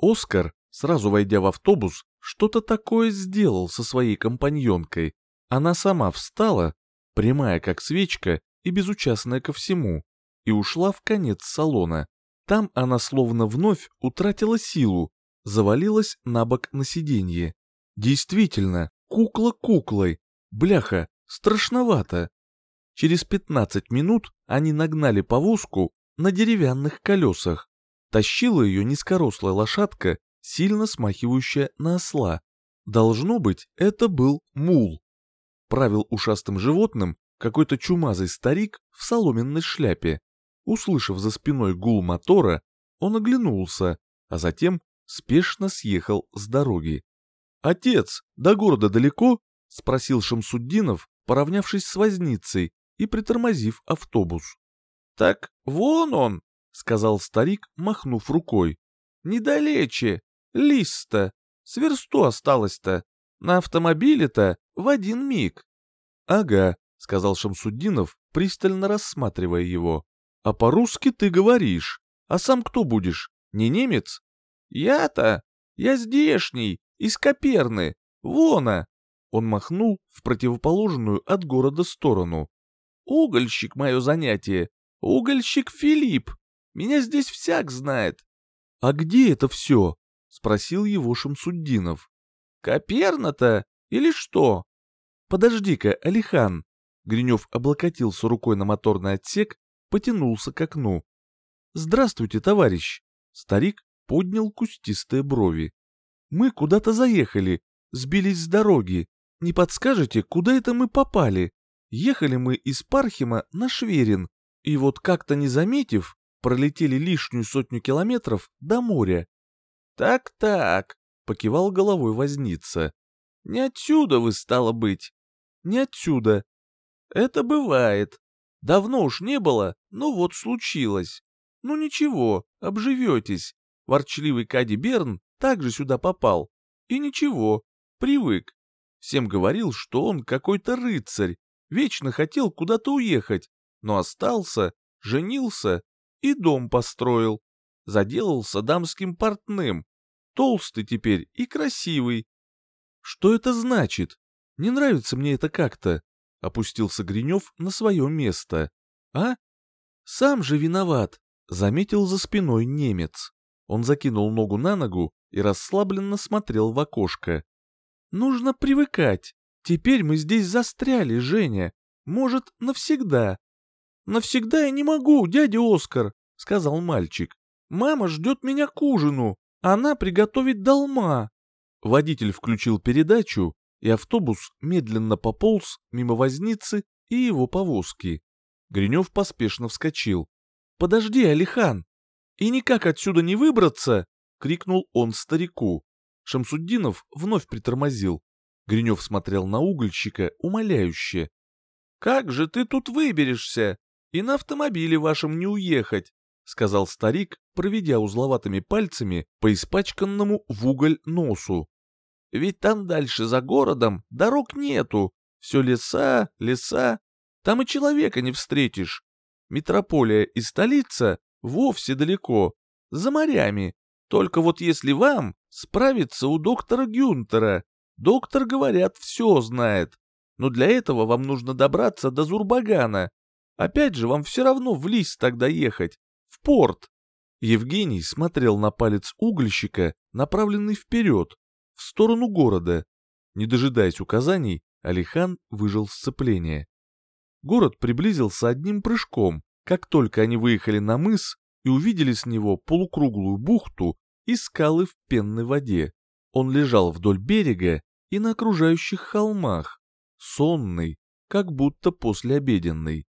Оскар, сразу войдя в автобус, что-то такое сделал со своей компаньонкой. Она сама встала, прямая как свечка и безучастная ко всему, и ушла в конец салона. Там она словно вновь утратила силу, завалилась на бок на сиденье. Действительно, кукла куклой. Бляха, страшновато. Через 15 минут они нагнали повозку на деревянных колесах. Тащила ее низкорослая лошадка, сильно смахивающая на осла. Должно быть, это был мул. Правил ушастым животным какой-то чумазый старик в соломенной шляпе. Услышав за спиной гул мотора, он оглянулся, а затем спешно съехал с дороги. «Отец, до города далеко?» — спросил Шамсуддинов, поравнявшись с возницей и притормозив автобус. «Так вон он», — сказал старик, махнув рукой. «Недалече, листа, сверсту осталось-то, на автомобиле-то в один миг». «Ага», — сказал Шамсуддинов, пристально рассматривая его. «А по-русски ты говоришь. А сам кто будешь? Не немец?» «Я-то? Я здешний, из Коперны. Вона!» Он махнул в противоположную от города сторону. «Угольщик мое занятие. Угольщик Филипп. Меня здесь всяк знает». «А где это все?» — спросил его Шамсуддинов. «Коперна-то? Или что?» «Подожди-ка, Алихан». Гринев облокотился рукой на моторный отсек, потянулся к окну. «Здравствуйте, товарищ!» Старик поднял кустистые брови. «Мы куда-то заехали, сбились с дороги. Не подскажете, куда это мы попали? Ехали мы из Пархима на Шверин, и вот как-то не заметив, пролетели лишнюю сотню километров до моря». «Так-так», — покивал головой возница. «Не отсюда вы, стало быть». «Не отсюда». «Это бывает. Давно уж не было, но вот случилось. Ну ничего, обживетесь. Ворчливый Кади Берн также сюда попал. И ничего, привык. Всем говорил, что он какой-то рыцарь, вечно хотел куда-то уехать, но остался, женился и дом построил. Заделался дамским портным. Толстый теперь и красивый. Что это значит? Не нравится мне это как-то. Опустился Гринев на свое место. А? Сам же виноват, заметил за спиной немец. Он закинул ногу на ногу и расслабленно смотрел в окошко. «Нужно привыкать. Теперь мы здесь застряли, Женя. Может, навсегда». «Навсегда я не могу, дядя Оскар», — сказал мальчик. «Мама ждет меня к ужину. Она приготовит долма». Водитель включил передачу, и автобус медленно пополз мимо возницы и его повозки. Гринев поспешно вскочил. «Подожди, Алихан, «И никак отсюда не выбраться!» — крикнул он старику. Шамсуддинов вновь притормозил. Гринев смотрел на угольщика умоляюще. «Как же ты тут выберешься? И на автомобиле вашем не уехать!» — сказал старик, проведя узловатыми пальцами по испачканному в уголь носу. «Ведь там дальше за городом дорог нету. Все леса, леса. Там и человека не встретишь. Метрополия и столица вовсе далеко, за морями. Только вот если вам справиться у доктора Гюнтера, доктор, говорят, все знает. Но для этого вам нужно добраться до Зурбагана. Опять же, вам все равно в лис тогда ехать, порт. Евгений смотрел на палец угольщика, направленный вперед, в сторону города. Не дожидаясь указаний, Алихан выжил сцепление. Город приблизился одним прыжком, как только они выехали на мыс и увидели с него полукруглую бухту и скалы в пенной воде, он лежал вдоль берега и на окружающих холмах, сонный, как будто послеобеденный.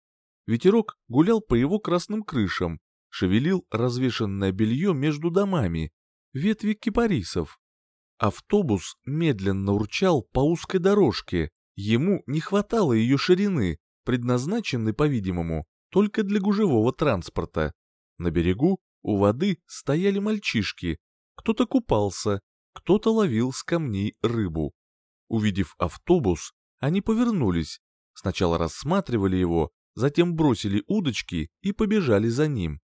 Ветерок гулял по его красным крышам, шевелил развешанное белье между домами, ветви кипарисов. Автобус медленно урчал по узкой дорожке, ему не хватало ее ширины, предназначенной, по-видимому, только для гужевого транспорта. На берегу у воды стояли мальчишки, кто-то купался, кто-то ловил с камней рыбу. Увидев автобус, они повернулись, сначала рассматривали его, затем бросили удочки и побежали за ним.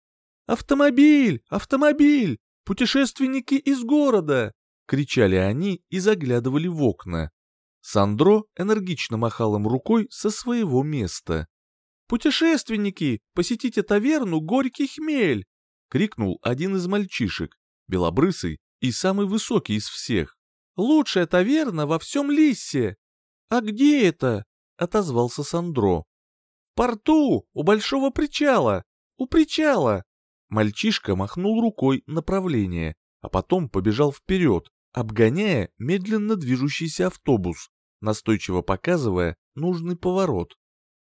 «Автомобиль! Автомобиль! Путешественники из города!» — кричали они и заглядывали в окна. Сандро энергично махал им рукой со своего места. «Путешественники, посетите таверну «Горький хмель». — крикнул один из мальчишек, белобрысый и самый высокий из всех. «Лучшая таверна во всем Лиссе!» «А где это?» — отозвался Сандро. «В порту, у большого причала, у причала!» Мальчишка махнул рукой направление, а потом побежал вперед, обгоняя медленно движущийся автобус, настойчиво показывая нужный поворот.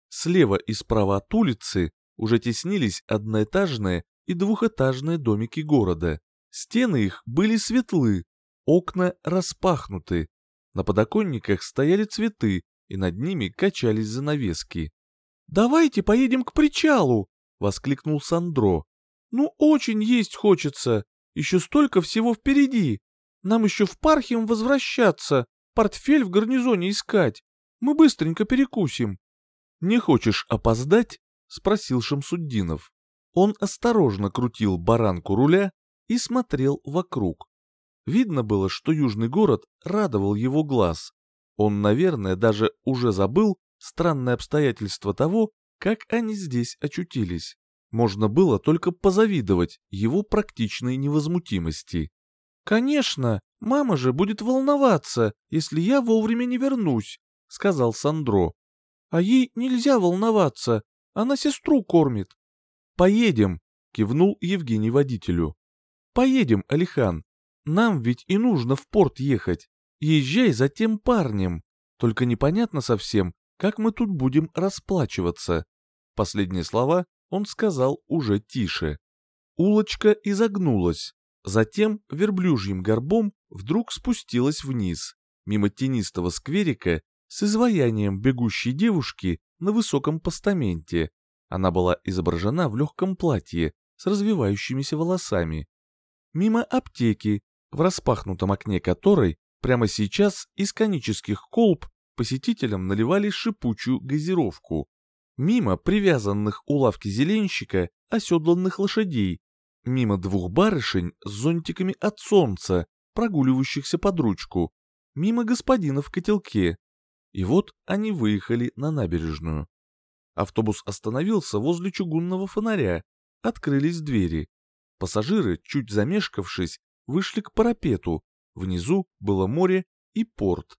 Слева и справа от улицы уже теснились одноэтажные и двухэтажные домики города. Стены их были светлы, окна распахнуты. На подоконниках стояли цветы, и над ними качались занавески. «Давайте поедем к причалу!» — воскликнул Сандро. «Ну, очень есть хочется. Еще столько всего впереди. Нам еще в Пархим возвращаться, портфель в гарнизоне искать. Мы быстренько перекусим». «Не хочешь опоздать?» — спросил Шамсуддинов. Он осторожно крутил баранку руля и смотрел вокруг. Видно было, что южный город радовал его глаз. Он, наверное, даже уже забыл странное обстоятельство того, как они здесь очутились. Можно было только позавидовать его практичной невозмутимости. «Конечно, мама же будет волноваться, если я вовремя не вернусь», — сказал Сандро. «А ей нельзя волноваться, она сестру кормит». «Поедем», — кивнул Евгений водителю. «Поедем, Алихан. Нам ведь и нужно в порт ехать. Езжай за тем парнем. Только непонятно совсем, как мы тут будем расплачиваться». Последние слова он сказал уже тише. Улочка изогнулась, затем верблюжьим горбом вдруг спустилась вниз, мимо тенистого скверика с изваянием бегущей девушки на высоком постаменте. Она была изображена в легком платье с развивающимися волосами. Мимо аптеки, в распахнутом окне которой прямо сейчас из конических колб посетителям наливали шипучую газировку мимо привязанных у лавки зеленщика оседланных лошадей, мимо двух барышень с зонтиками от солнца, прогуливающихся под ручку, мимо господина в котелке. И вот они выехали на набережную. Автобус остановился возле чугунного фонаря, открылись двери. Пассажиры, чуть замешкавшись, вышли к парапету, внизу было море и порт.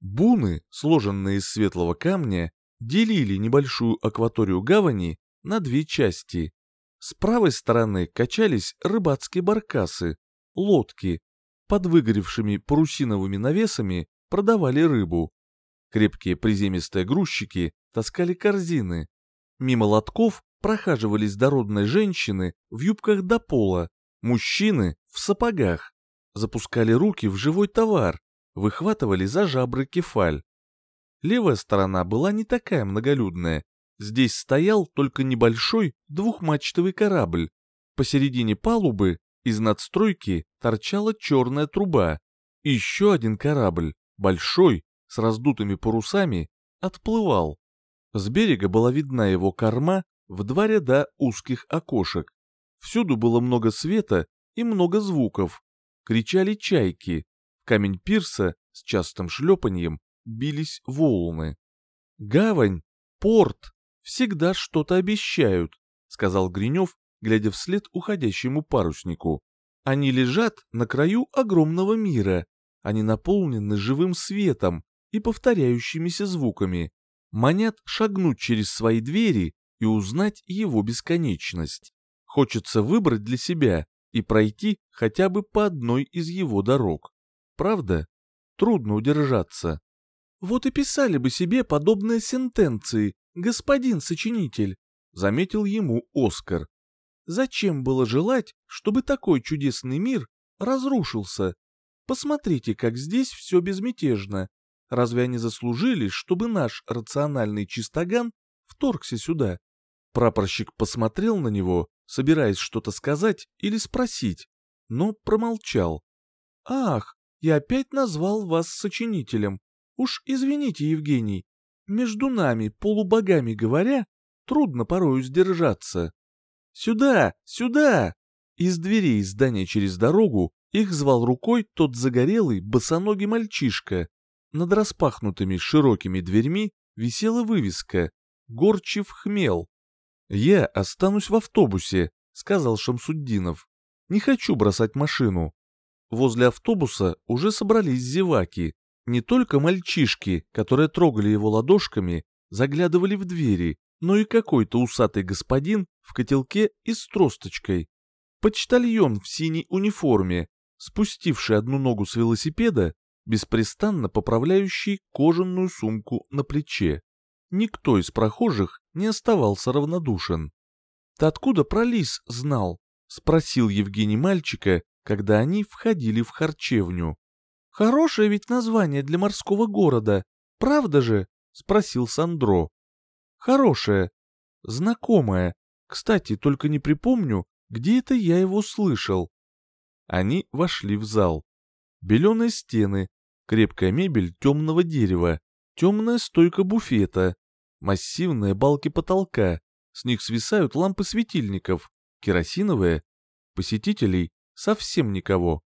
Буны, сложенные из светлого камня, делили небольшую акваторию гавани на две части. С правой стороны качались рыбацкие баркасы, лодки. Под выгоревшими парусиновыми навесами продавали рыбу. Крепкие приземистые грузчики таскали корзины. Мимо лотков прохаживались дородные женщины в юбках до пола, мужчины в сапогах. Запускали руки в живой товар, выхватывали за жабры кефаль. Левая сторона была не такая многолюдная. Здесь стоял только небольшой двухмачтовый корабль. Посередине палубы из надстройки торчала черная труба. Еще один корабль, большой, с раздутыми парусами, отплывал. С берега была видна его корма в два ряда узких окошек. Всюду было много света и много звуков. Кричали чайки. Камень пирса с частым шлепаньем бились волны. «Гавань, порт, всегда что-то обещают», — сказал Гринев, глядя вслед уходящему паруснику. «Они лежат на краю огромного мира, они наполнены живым светом и повторяющимися звуками, манят шагнуть через свои двери и узнать его бесконечность. Хочется выбрать для себя и пройти хотя бы по одной из его дорог. Правда? Трудно удержаться. Вот и писали бы себе подобные сентенции, господин сочинитель, заметил ему Оскар. Зачем было желать, чтобы такой чудесный мир разрушился? Посмотрите, как здесь все безмятежно. Разве они заслужили, чтобы наш рациональный чистоган вторгся сюда? Прапорщик посмотрел на него, собираясь что-то сказать или спросить, но промолчал. «Ах, я опять назвал вас сочинителем. Уж извините, Евгений, между нами, полубогами говоря, трудно порою сдержаться. Сюда, сюда! Из дверей здания через дорогу их звал рукой тот загорелый, босоногий мальчишка. Над распахнутыми широкими дверьми висела вывеска «Горчив хмел». «Я останусь в автобусе», — сказал Шамсуддинов. «Не хочу бросать машину». Возле автобуса уже собрались зеваки. Не только мальчишки, которые трогали его ладошками, заглядывали в двери, но и какой-то усатый господин в котелке и с тросточкой. Почтальон в синей униформе, спустивший одну ногу с велосипеда, беспрестанно поправляющий кожаную сумку на плече. Никто из прохожих не оставался равнодушен. «Ты откуда про лис знал?» — спросил Евгений мальчика, когда они входили в харчевню. «Хорошее ведь название для морского города, правда же?» — спросил Сандро. «Хорошее. Знакомое. Кстати, только не припомню, где это я его слышал». Они вошли в зал. Беленые стены, крепкая мебель темного дерева, темная стойка буфета, массивные балки потолка, с них свисают лампы светильников, керосиновые. Посетителей совсем никого.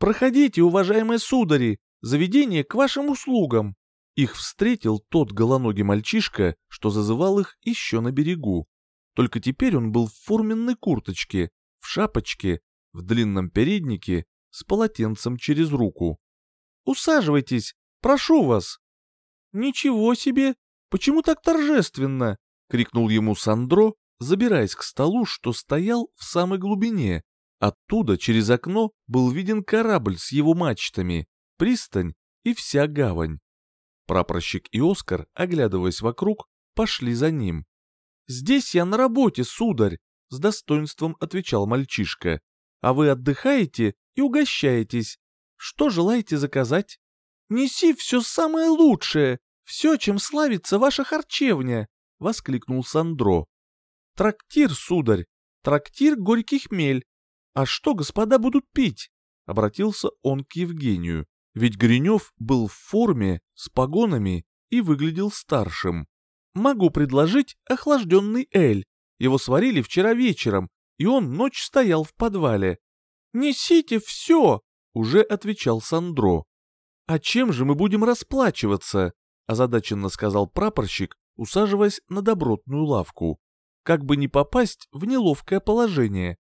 «Проходите, уважаемые судари, заведение к вашим услугам!» Их встретил тот голоногий мальчишка, что зазывал их еще на берегу. Только теперь он был в форменной курточке, в шапочке, в длинном переднике, с полотенцем через руку. «Усаживайтесь, прошу вас!» «Ничего себе! Почему так торжественно?» — крикнул ему Сандро, забираясь к столу, что стоял в самой глубине. Оттуда через окно был виден корабль с его мачтами, пристань и вся гавань. Прапорщик и Оскар, оглядываясь вокруг, пошли за ним. «Здесь я на работе, сударь», — с достоинством отвечал мальчишка. «А вы отдыхаете и угощаетесь. Что желаете заказать?» «Неси все самое лучшее, все, чем славится ваша харчевня», — воскликнул Сандро. «Трактир, сударь, трактир горький хмель. А что господа будут пить?» — обратился он к Евгению, ведь Гринев был в форме, с погонами и выглядел старшим. «Могу предложить охлажденный эль. Его сварили вчера вечером, и он ночь стоял в подвале». «Несите все!» — уже отвечал Сандро. «А чем же мы будем расплачиваться?» — озадаченно сказал прапорщик, усаживаясь на добротную лавку. Как бы не попасть в неловкое положение.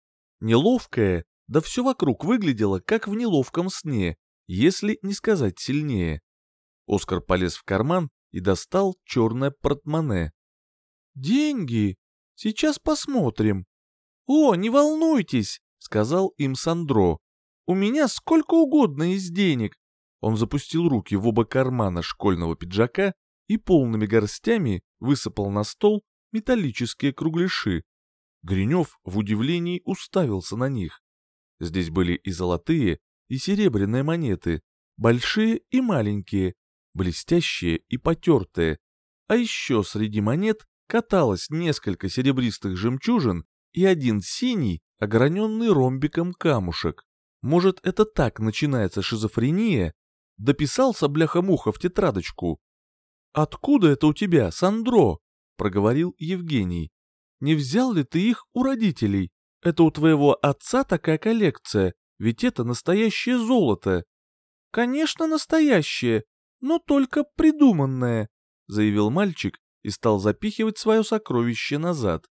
Неловкое, да все вокруг выглядело, как в неловком сне, если не сказать сильнее. Оскар полез в карман и достал черное портмоне. «Деньги! Сейчас посмотрим!» «О, не волнуйтесь!» — сказал им Сандро. «У меня сколько угодно из денег!» Он запустил руки в оба кармана школьного пиджака и полными горстями высыпал на стол металлические кругляши. Гринев в удивлении уставился на них. Здесь были и золотые, и серебряные монеты, большие и маленькие, блестящие и потертые. А еще среди монет каталось несколько серебристых жемчужин и один синий, ограненный ромбиком камушек. Может, это так начинается шизофрения? Дописался бляха-муха в тетрадочку, «Откуда это у тебя, Сандро?» — проговорил Евгений. «Не взял ли ты их у родителей? Это у твоего отца такая коллекция, ведь это настоящее золото». «Конечно, настоящее, но только придуманное», — заявил мальчик и стал запихивать свое сокровище назад.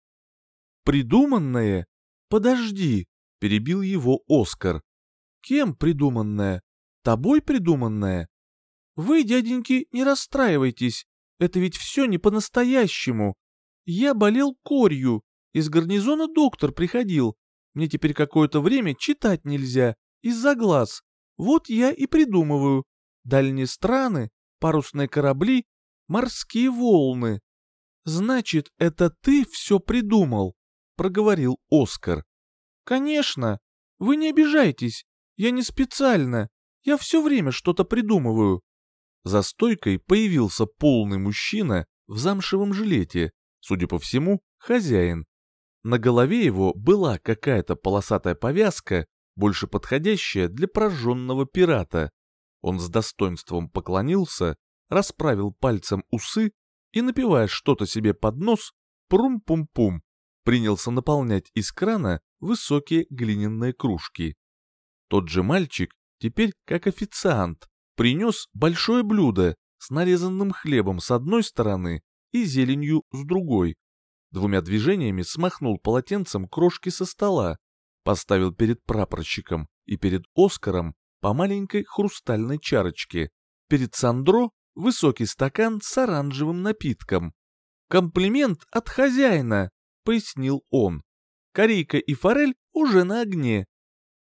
«Придуманное? Подожди», — перебил его Оскар. «Кем придуманное? Тобой придуманное?» Вы, дяденьки, не расстраивайтесь, это ведь все не по-настоящему. Я болел корью, из гарнизона доктор приходил. Мне теперь какое-то время читать нельзя, из-за глаз. Вот я и придумываю. Дальние страны, парусные корабли, морские волны. Значит, это ты все придумал, проговорил Оскар. Конечно, вы не обижайтесь, я не специально, я все время что-то придумываю. За стойкой появился полный мужчина в замшевом жилете, судя по всему, хозяин. На голове его была какая-то полосатая повязка, больше подходящая для прожженного пирата. Он с достоинством поклонился, расправил пальцем усы и, напивая что-то себе под нос, прум-пум-пум, принялся наполнять из крана высокие глиняные кружки. Тот же мальчик, теперь как официант, принес большое блюдо с нарезанным хлебом с одной стороны и зеленью с другой. Двумя движениями смахнул полотенцем крошки со стола, поставил перед прапорщиком и перед Оскаром по маленькой хрустальной чарочке, перед Сандро высокий стакан с оранжевым напитком. «Комплимент от хозяина», — пояснил он. «Корейка и форель уже на огне.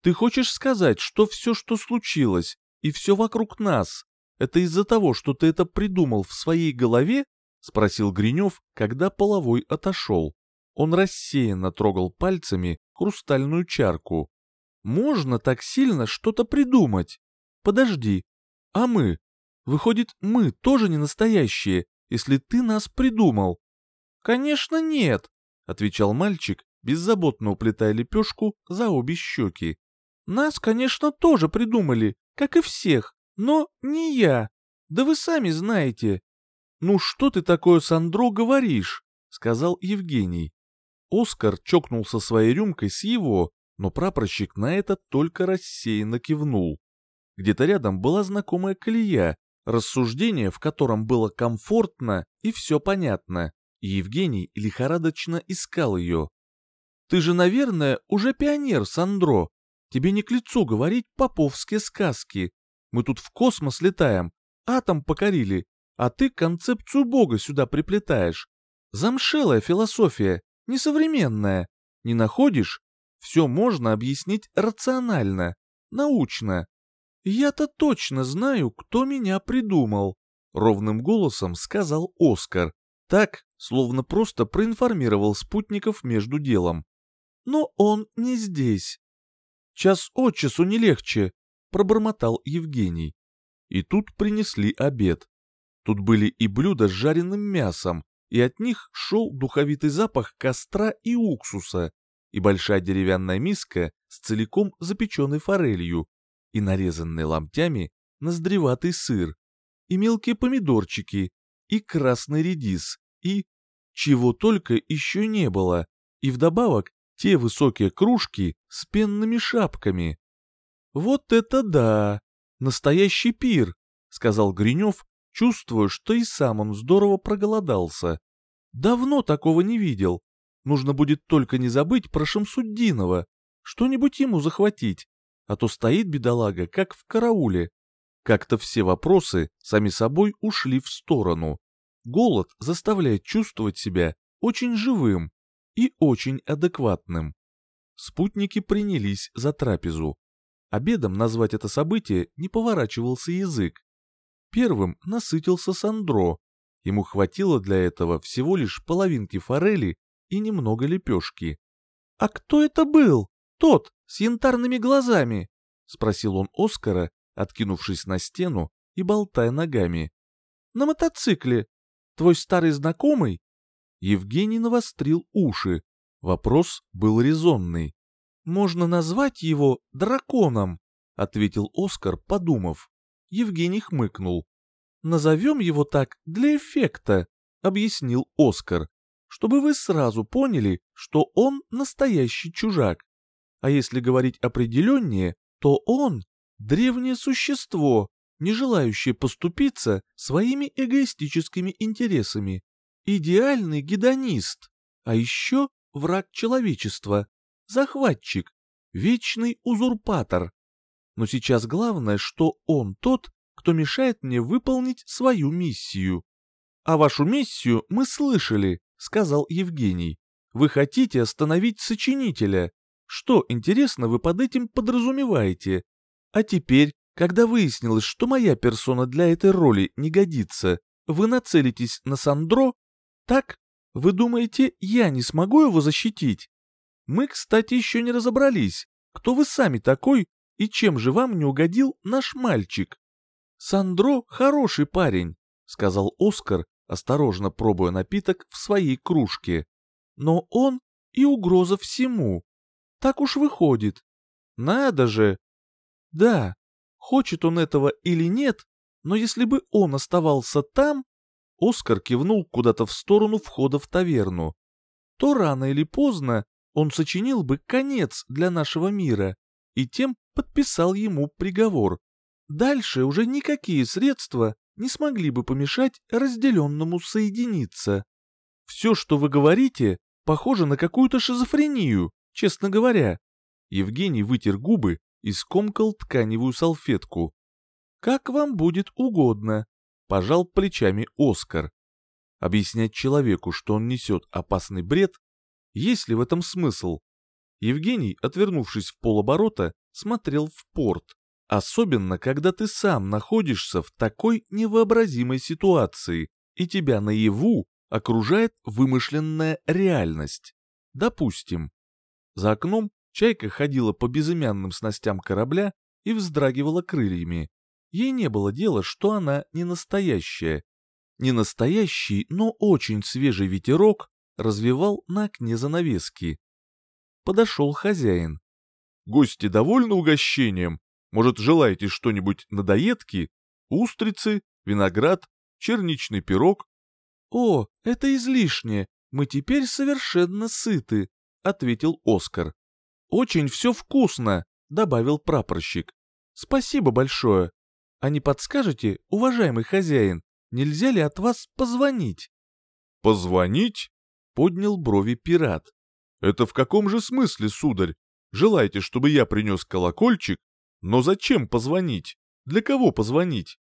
Ты хочешь сказать, что все, что случилось, и все вокруг нас, это из-за того, что ты это придумал в своей голове?» — спросил Гринев, когда половой отошел. Он рассеянно трогал пальцами хрустальную чарку. «Можно так сильно что-то придумать? Подожди, а мы? Выходит, мы тоже не настоящие, если ты нас придумал?» «Конечно нет», — отвечал мальчик, беззаботно уплетая лепешку за обе щеки. «Нас, конечно, тоже придумали, как и всех, но не я. Да вы сами знаете». «Ну что ты такое, Сандро, говоришь?» — сказал Евгений. Оскар чокнулся своей рюмкой с его, но прапорщик на это только рассеянно кивнул. Где-то рядом была знакомая колея, рассуждение в котором было комфортно и все понятно, и Евгений лихорадочно искал ее. «Ты же, наверное, уже пионер, Сандро. Тебе не к лицу говорить поповские сказки. Мы тут в космос летаем, атом покорили, а ты концепцию Бога сюда приплетаешь. Замшелая философия, несовременная. Не находишь? Все можно объяснить рационально, научно. Я-то точно знаю, кто меня придумал, ровным голосом сказал Оскар. Так, словно просто проинформировал спутников между делом. Но он не здесь. Час от часу не легче, пробормотал Евгений. И тут принесли обед. Тут были и блюда с жареным мясом, и от них шел духовитый запах костра и уксуса, и большая деревянная миска с целиком запеченной форелью, и нарезанный ломтями ноздреватый сыр, и мелкие помидорчики, и красный редис, и... чего только еще не было, и вдобавок те высокие кружки с пенными шапками. «Вот это да! Настоящий пир!» — сказал Гринев, Чувствую, что и сам он здорово проголодался. Давно такого не видел. Нужно будет только не забыть про Шамсуддинова, что-нибудь ему захватить, а то стоит бедолага, как в карауле. Как-то все вопросы сами собой ушли в сторону. Голод заставляет чувствовать себя очень живым и очень адекватным. Спутники принялись за трапезу. Обедом назвать это событие не поворачивался язык. Первым насытился Сандро. Ему хватило для этого всего лишь половинки форели и немного лепешки. «А кто это был? Тот, с янтарными глазами?» — спросил он Оскара, откинувшись на стену и болтая ногами. «На мотоцикле. Твой старый знакомый?» Евгений навострил уши. Вопрос был резонный. «Можно назвать его драконом», — ответил Оскар, подумав. Евгений хмыкнул. «Назовем его так для эффекта», — объяснил Оскар, «чтобы вы сразу поняли, что он настоящий чужак. А если говорить определеннее, то он — древнее существо, не желающее поступиться своими эгоистическими интересами, идеальный гедонист, а еще враг человечества, захватчик, вечный узурпатор, но сейчас главное, что он тот, кто мешает мне выполнить свою миссию. А вашу миссию мы слышали, сказал Евгений. Вы хотите остановить сочинителя. Что, интересно, вы под этим подразумеваете? А теперь, когда выяснилось, что моя персона для этой роли не годится, вы нацелитесь на Сандро? Так? Вы думаете, я не смогу его защитить? Мы, кстати, еще не разобрались, кто вы сами такой и чем же вам не угодил наш мальчик? Сандро хороший парень, сказал Оскар, осторожно пробуя напиток в своей кружке. Но он и угроза всему. Так уж выходит. Надо же. Да, хочет он этого или нет, но если бы он оставался там, Оскар кивнул куда-то в сторону входа в таверну, то рано или поздно он сочинил бы конец для нашего мира и тем подписал ему приговор. Дальше уже никакие средства не смогли бы помешать разделенному соединиться. Все, что вы говорите, похоже на какую-то шизофрению, честно говоря. Евгений вытер губы и скомкал тканевую салфетку. «Как вам будет угодно», — пожал плечами Оскар. Объяснять человеку, что он несет опасный бред, есть ли в этом смысл? Евгений, отвернувшись в полоборота, смотрел в порт. Особенно, когда ты сам находишься в такой невообразимой ситуации, и тебя наяву окружает вымышленная реальность. Допустим. За окном чайка ходила по безымянным снастям корабля и вздрагивала крыльями. Ей не было дела, что она не настоящая. Не настоящий, но очень свежий ветерок развивал на окне занавески. Подошел хозяин. «Гости довольны угощением? Может, желаете что-нибудь надоедки? Устрицы, виноград, черничный пирог?» «О, это излишне, мы теперь совершенно сыты», — ответил Оскар. «Очень все вкусно», — добавил прапорщик. «Спасибо большое. А не подскажете, уважаемый хозяин, нельзя ли от вас позвонить?» «Позвонить?» — поднял брови пират. «Это в каком же смысле, сударь? Желаете, чтобы я принес колокольчик? Но зачем позвонить? Для кого позвонить?»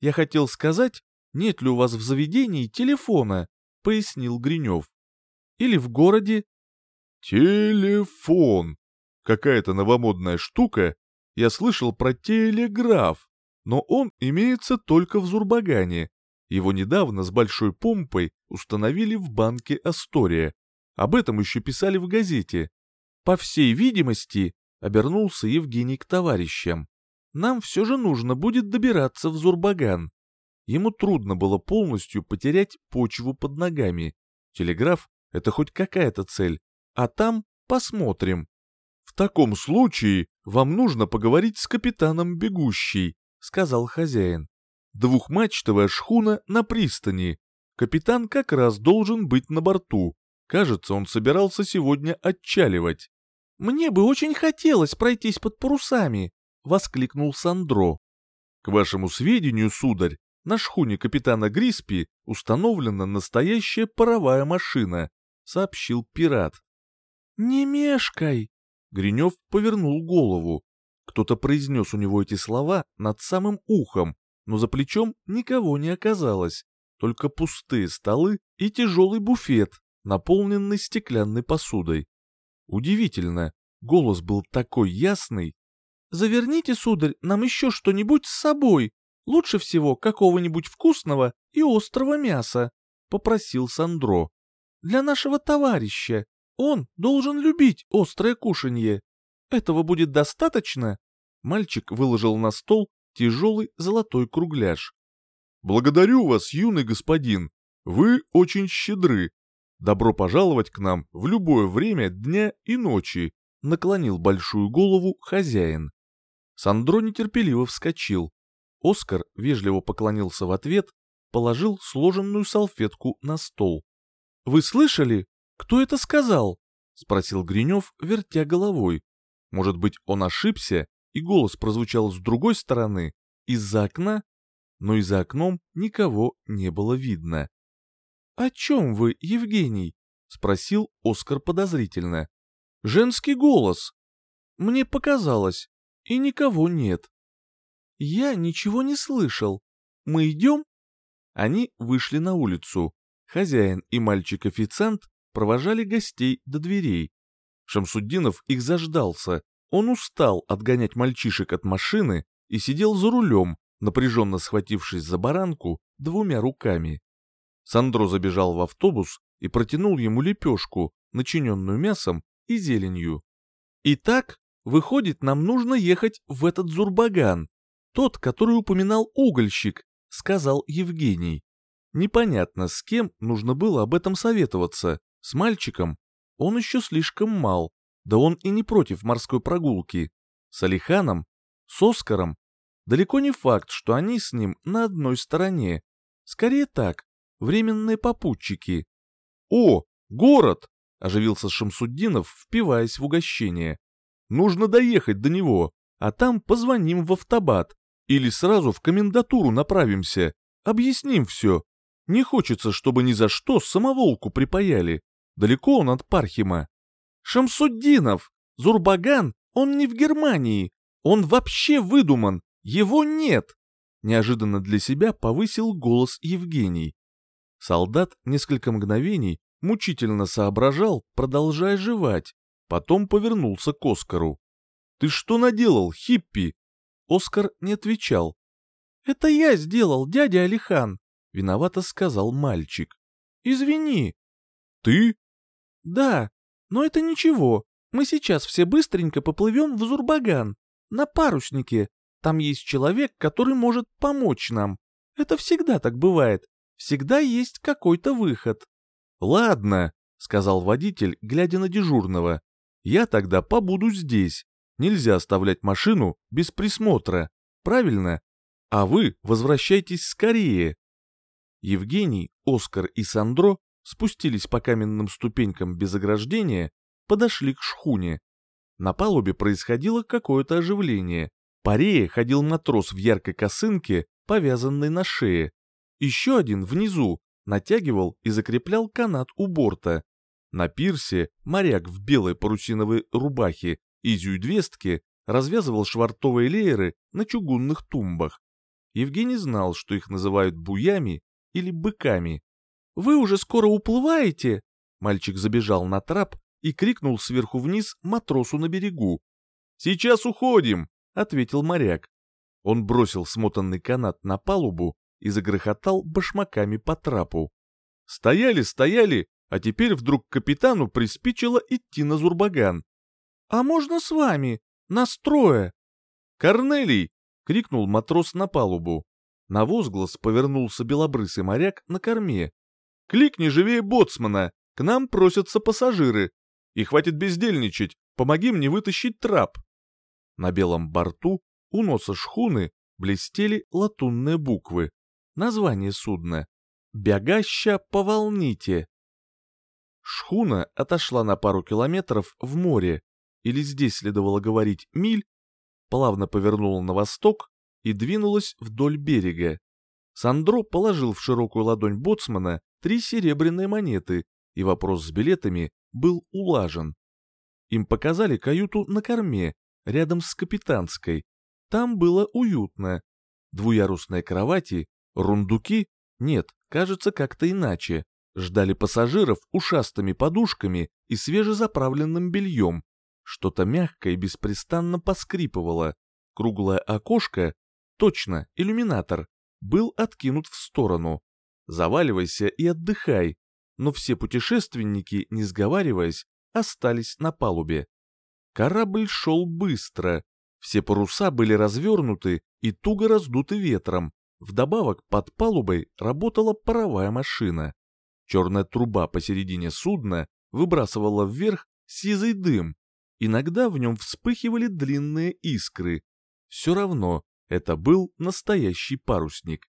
«Я хотел сказать, нет ли у вас в заведении телефона?» — пояснил Гринев. «Или в городе?» «Телефон! Какая-то новомодная штука. Я слышал про телеграф, но он имеется только в Зурбагане. Его недавно с большой помпой установили в банке Астория. Об этом еще писали в газете. По всей видимости, обернулся Евгений к товарищам. Нам все же нужно будет добираться в Зурбаган. Ему трудно было полностью потерять почву под ногами. Телеграф — это хоть какая-то цель, а там посмотрим. В таком случае вам нужно поговорить с капитаном бегущей, сказал хозяин. Двухмачтовая шхуна на пристани. Капитан как раз должен быть на борту. Кажется, он собирался сегодня отчаливать. «Мне бы очень хотелось пройтись под парусами!» — воскликнул Сандро. «К вашему сведению, сударь, на шхуне капитана Гриспи установлена настоящая паровая машина», — сообщил пират. «Не мешкай!» Гринев повернул голову. Кто-то произнес у него эти слова над самым ухом, но за плечом никого не оказалось, только пустые столы и тяжелый буфет, наполненный стеклянной посудой. Удивительно, голос был такой ясный. «Заверните, сударь, нам еще что-нибудь с собой, лучше всего какого-нибудь вкусного и острого мяса», — попросил Сандро. «Для нашего товарища. Он должен любить острое кушанье. Этого будет достаточно?» Мальчик выложил на стол тяжелый золотой кругляш. «Благодарю вас, юный господин. Вы очень щедры. Добро пожаловать к нам в любое время дня и ночи», наклонил большую голову хозяин. Сандро нетерпеливо вскочил. Оскар вежливо поклонился в ответ, положил сложенную салфетку на стол. «Вы слышали? Кто это сказал?» — спросил Гринев, вертя головой. Может быть, он ошибся и голос прозвучал с другой стороны, из-за окна, но и за окном никого не было видно. «О чем вы, Евгений?» — спросил Оскар подозрительно. «Женский голос. Мне показалось, и никого нет». «Я ничего не слышал. Мы идем?» Они вышли на улицу. Хозяин и мальчик-официант провожали гостей до дверей. Шамсуддинов их заждался, он устал отгонять мальчишек от машины и сидел за рулем, напряженно схватившись за баранку двумя руками. Сандро забежал в автобус и протянул ему лепешку, начиненную мясом и зеленью. «Итак, выходит, нам нужно ехать в этот Зурбаган, тот, который упоминал угольщик», — сказал Евгений. Непонятно, с кем нужно было об этом советоваться, с мальчиком. Он еще слишком мал, да он и не против морской прогулки. С Алиханом, с Оскаром. Далеко не факт, что они с ним на одной стороне. Скорее так, временные попутчики. «О, город!» — оживился Шамсуддинов, впиваясь в угощение. «Нужно доехать до него, а там позвоним в автобат. Или сразу в комендатуру направимся. Объясним все. Не хочется, чтобы ни за что самоволку припаяли. Далеко он от Пархима. Шамсуддинов! Зурбаган, он не в Германии. Он вообще выдуман. Его нет. Неожиданно для себя повысил голос Евгений. Солдат несколько мгновений мучительно соображал, продолжая жевать. Потом повернулся к Оскару. «Ты что наделал, хиппи?» Оскар не отвечал. «Это я сделал, дядя Алихан», — виновато сказал мальчик. «Извини». «Ты?» «Да, но это ничего. Мы сейчас все быстренько поплывем в Зурбаган, на паруснике. Там есть человек, который может помочь нам. Это всегда так бывает. Всегда есть какой-то выход». «Ладно», — сказал водитель, глядя на дежурного. «Я тогда побуду здесь. Нельзя оставлять машину без присмотра, правильно? А вы возвращайтесь скорее». Евгений, Оскар и Сандро спустились по каменным ступенькам без ограждения, подошли к шхуне. На палубе происходило какое-то оживление. По рее ходил матрос в яркой косынке, повязанной на шее. Еще один внизу натягивал и закреплял канат у борта. На пирсе моряк в белой парусиновой рубахе и зюйдвестке развязывал швартовые лееры на чугунных тумбах. Евгений знал, что их называют буями или быками. «Вы уже скоро уплываете?» Мальчик забежал на трап и крикнул сверху вниз матросу на берегу. «Сейчас уходим!» — ответил моряк. Он бросил смотанный канат на палубу и загрохотал башмаками по трапу. Стояли, стояли, а теперь вдруг капитану приспичило идти на Зурбаган. «А можно с вами? Нас трое!» «Корнелий!» — крикнул матрос на палубу. На возглас повернулся белобрысый моряк на корме. «Кликни живее боцмана! К нам просятся пассажиры! И хватит бездельничать, помоги мне вытащить трап!» На белом борту у носа шхуны блестели латунные буквы название судна «Бягаща по волните». Шхуна отошла на пару километров в море, или здесь следовало говорить миль, плавно повернула на восток и двинулась вдоль берега. Сандро положил в широкую ладонь боцмана три серебряные монеты, и вопрос с билетами был улажен. Им показали каюту на корме, рядом с капитанской. Там было уютно. Двуярусные кровати Рундуки? Нет, кажется, как-то иначе. Ждали пассажиров ушастыми подушками и свежезаправленным бельем. Что-то мягкое беспрестанно поскрипывало. Круглое окошко, точно, иллюминатор, был откинут в сторону. Заваливайся и отдыхай. Но все путешественники, не сговариваясь, остались на палубе. Корабль шел быстро. Все паруса были развернуты и туго раздуты ветром, Вдобавок под палубой работала паровая машина. Черная труба посередине судна выбрасывала вверх сизый дым. Иногда в нем вспыхивали длинные искры. Все равно это был настоящий парусник.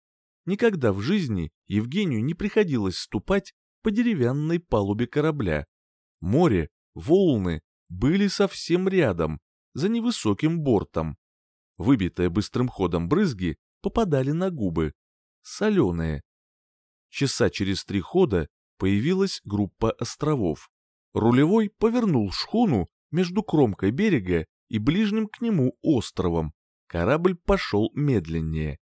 Никогда в жизни Евгению не приходилось ступать по деревянной палубе корабля. Море, волны были совсем рядом, за невысоким бортом. Выбитые быстрым ходом брызги попадали на губы. Соленые. Часа через три хода появилась группа островов. Рулевой повернул шхуну между кромкой берега и ближним к нему островом. Корабль пошел медленнее.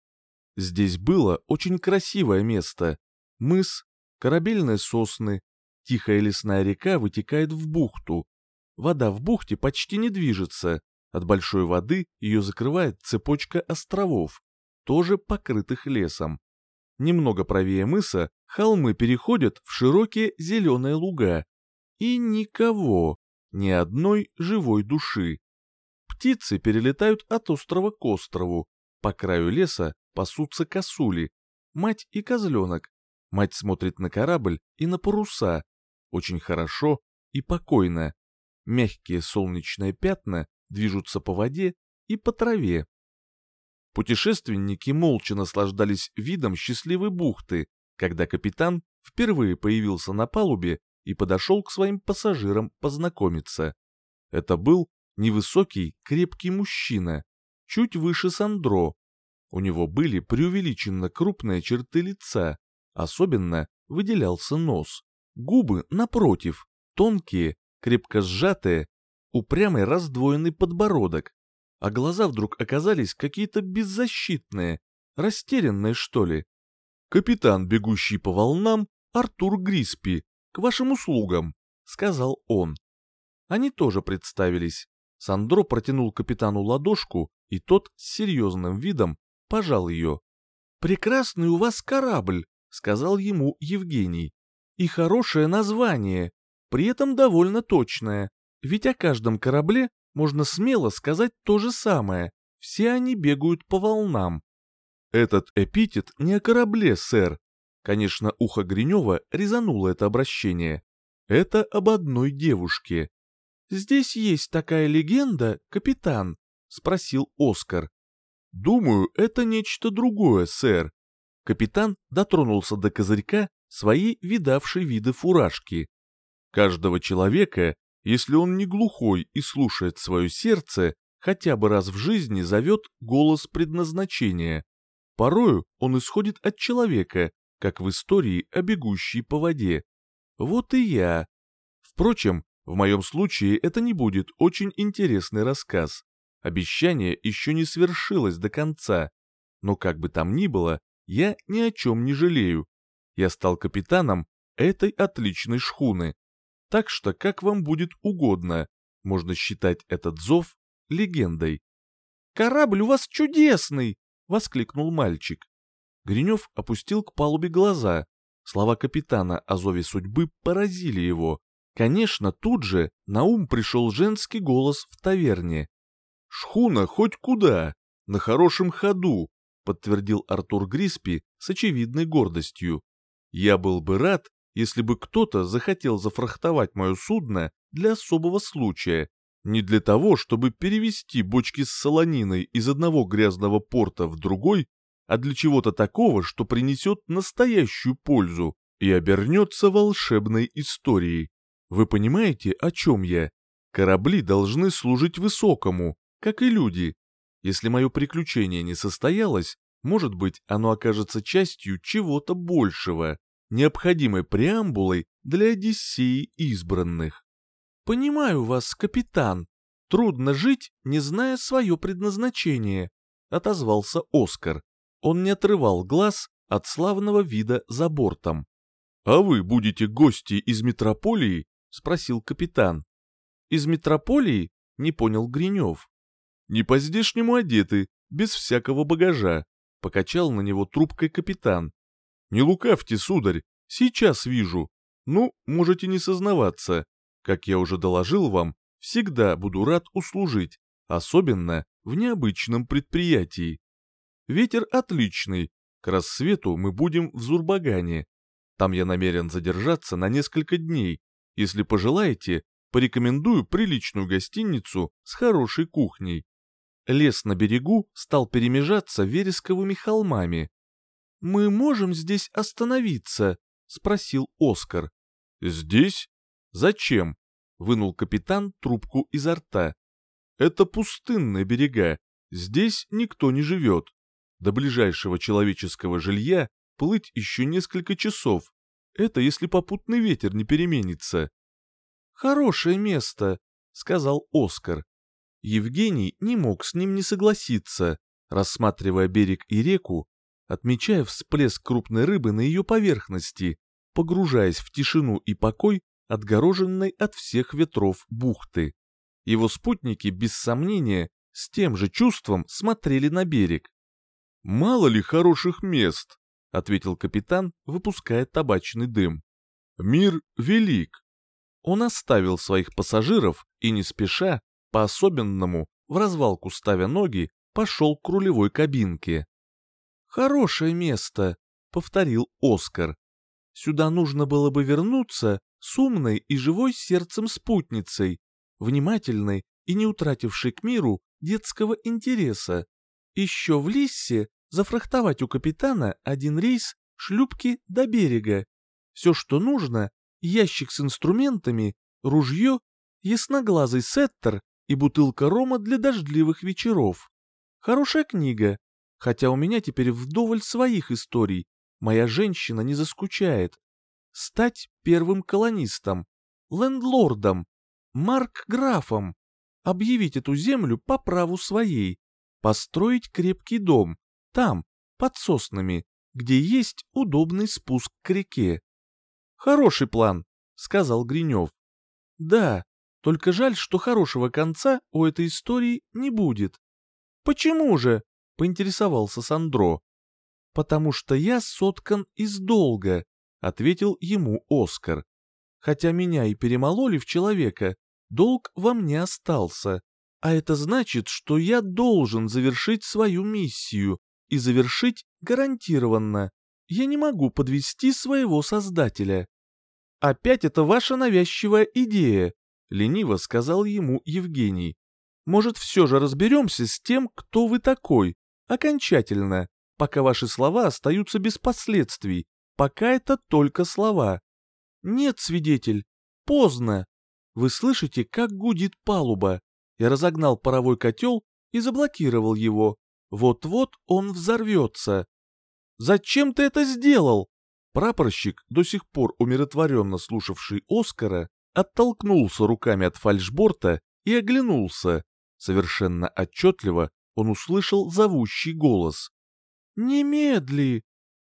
Здесь было очень красивое место. Мыс, корабельные сосны, тихая лесная река вытекает в бухту. Вода в бухте почти не движется. От большой воды ее закрывает цепочка островов тоже покрытых лесом. Немного правее мыса холмы переходят в широкие зеленые луга. И никого, ни одной живой души. Птицы перелетают от острова к острову. По краю леса пасутся косули, мать и козленок. Мать смотрит на корабль и на паруса. Очень хорошо и покойно. Мягкие солнечные пятна движутся по воде и по траве. Путешественники молча наслаждались видом счастливой бухты, когда капитан впервые появился на палубе и подошел к своим пассажирам познакомиться. Это был невысокий, крепкий мужчина, чуть выше Сандро. У него были преувеличенно крупные черты лица, Особенно выделялся нос. Губы, напротив, тонкие, крепко сжатые, упрямый раздвоенный подбородок. А глаза вдруг оказались какие-то беззащитные, растерянные, что ли. «Капитан, бегущий по волнам, Артур Гриспи, к вашим услугам», — сказал он. Они тоже представились. Сандро протянул капитану ладошку, и тот с серьезным видом пожал ее. «Прекрасный у вас корабль», — сказал ему Евгений. «И хорошее название, при этом довольно точное, ведь о каждом корабле можно смело сказать то же самое. Все они бегают по волнам». «Этот эпитет не о корабле, сэр». Конечно, ухо Гринева резануло это обращение. Это об одной девушке. «Здесь есть такая легенда, капитан?» — спросил Оскар. «Думаю, это нечто другое, сэр». Капитан дотронулся до козырька своей видавшей виды фуражки. Каждого человека, если он не глухой и слушает свое сердце, хотя бы раз в жизни зовет голос предназначения. Порою он исходит от человека, как в истории о бегущей по воде. Вот и я. Впрочем, в моем случае это не будет очень интересный рассказ. Обещание еще не свершилось до конца. Но как бы там ни было, я ни о чем не жалею. Я стал капитаном этой отличной шхуны. Так что как вам будет угодно, можно считать этот зов легендой. «Корабль у вас чудесный!» — воскликнул мальчик. Гринев опустил к палубе глаза. Слова капитана о зове судьбы поразили его. Конечно, тут же на ум пришел женский голос в таверне. «Шхуна хоть куда, на хорошем ходу», подтвердил Артур Гриспи с очевидной гордостью. «Я был бы рад, если бы кто-то захотел зафрахтовать мое судно для особого случая, не для того, чтобы перевести бочки с солониной из одного грязного порта в другой, а для чего-то такого, что принесет настоящую пользу и обернется волшебной историей. Вы понимаете, о чем я? Корабли должны служить высокому, как и люди. Если мое приключение не состоялось, может быть, оно окажется частью чего-то большего, необходимой преамбулой для Одиссеи избранных. «Понимаю вас, капитан. Трудно жить, не зная свое предназначение», — отозвался Оскар. Он не отрывал глаз от славного вида за бортом. «А вы будете гости из метрополии — спросил капитан. «Из метрополии?» — не понял Гринев. «Не по-здешнему одеты, без всякого багажа», — покачал на него трубкой капитан. «Не лукавьте, сударь, сейчас вижу. Ну, можете не сознаваться. Как я уже доложил вам, всегда буду рад услужить, особенно в необычном предприятии. Ветер отличный, к рассвету мы будем в Зурбагане. Там я намерен задержаться на несколько дней, если пожелаете, порекомендую приличную гостиницу с хорошей кухней. Лес на берегу стал перемежаться вересковыми холмами. «Мы можем здесь остановиться?» — спросил Оскар. «Здесь? Зачем?» — вынул капитан трубку изо рта. «Это пустынные берега, здесь никто не живет. До ближайшего человеческого жилья плыть еще несколько часов, это если попутный ветер не переменится. «Хорошее место», — сказал Оскар. Евгений не мог с ним не согласиться, рассматривая берег и реку, отмечая всплеск крупной рыбы на ее поверхности, погружаясь в тишину и покой, отгороженной от всех ветров бухты. Его спутники, без сомнения, с тем же чувством смотрели на берег. «Мало ли хороших мест», — ответил капитан, выпуская табачный дым. «Мир велик». Он оставил своих пассажиров и не спеша, по-особенному, в развалку ставя ноги, пошел к рулевой кабинке. «Хорошее место», — повторил Оскар. «Сюда нужно было бы вернуться с умной и живой сердцем спутницей, внимательной и не утратившей к миру детского интереса. Еще в Лиссе зафрахтовать у капитана один рейс шлюпки до берега. Все, что нужно, ящик с инструментами, ружье, ясноглазый сеттер и бутылка рома для дождливых вечеров. Хорошая книга, хотя у меня теперь вдоволь своих историй, моя женщина не заскучает. Стать первым колонистом, лендлордом, маркграфом, объявить эту землю по праву своей, построить крепкий дом, там, под соснами, где есть удобный спуск к реке. «Хороший план», — сказал Гринев. «Да, только жаль, что хорошего конца у этой истории не будет». «Почему же?» — поинтересовался Сандро. «Потому что я соткан из долга», — ответил ему Оскар. «Хотя меня и перемололи в человека, долг во мне остался. А это значит, что я должен завершить свою миссию, и завершить гарантированно. Я не могу подвести своего создателя. Опять это ваша навязчивая идея, лениво сказал ему Евгений. Может, все же разберемся с тем, кто вы такой, окончательно, пока ваши слова остаются без последствий, пока это только слова. Нет, свидетель, поздно. Вы слышите, как гудит палуба. Я разогнал паровой котел и заблокировал его. Вот-вот он взорвется. «Зачем ты это сделал?» Прапорщик, до сих пор умиротворенно слушавший Оскара, оттолкнулся руками от фальшборта и оглянулся. Совершенно отчетливо он услышал зовущий голос. «Немедли!»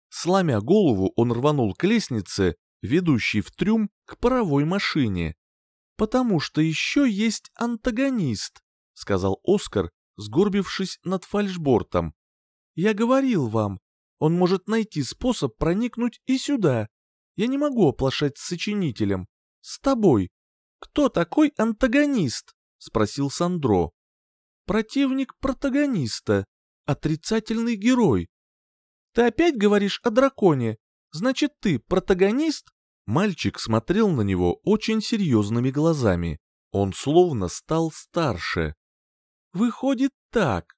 Сломя голову, он рванул к лестнице, ведущей в трюм к паровой машине. «Потому что еще есть антагонист», — сказал Оскар, сгорбившись над фальшбортом. «Я говорил вам, он может найти способ проникнуть и сюда. Я не могу оплошать с сочинителем. С тобой. Кто такой антагонист?» — спросил Сандро. «Противник протагониста. Отрицательный герой. Ты опять говоришь о драконе? Значит, ты протагонист?» Мальчик смотрел на него очень серьезными глазами. Он словно стал старше. Выходит так.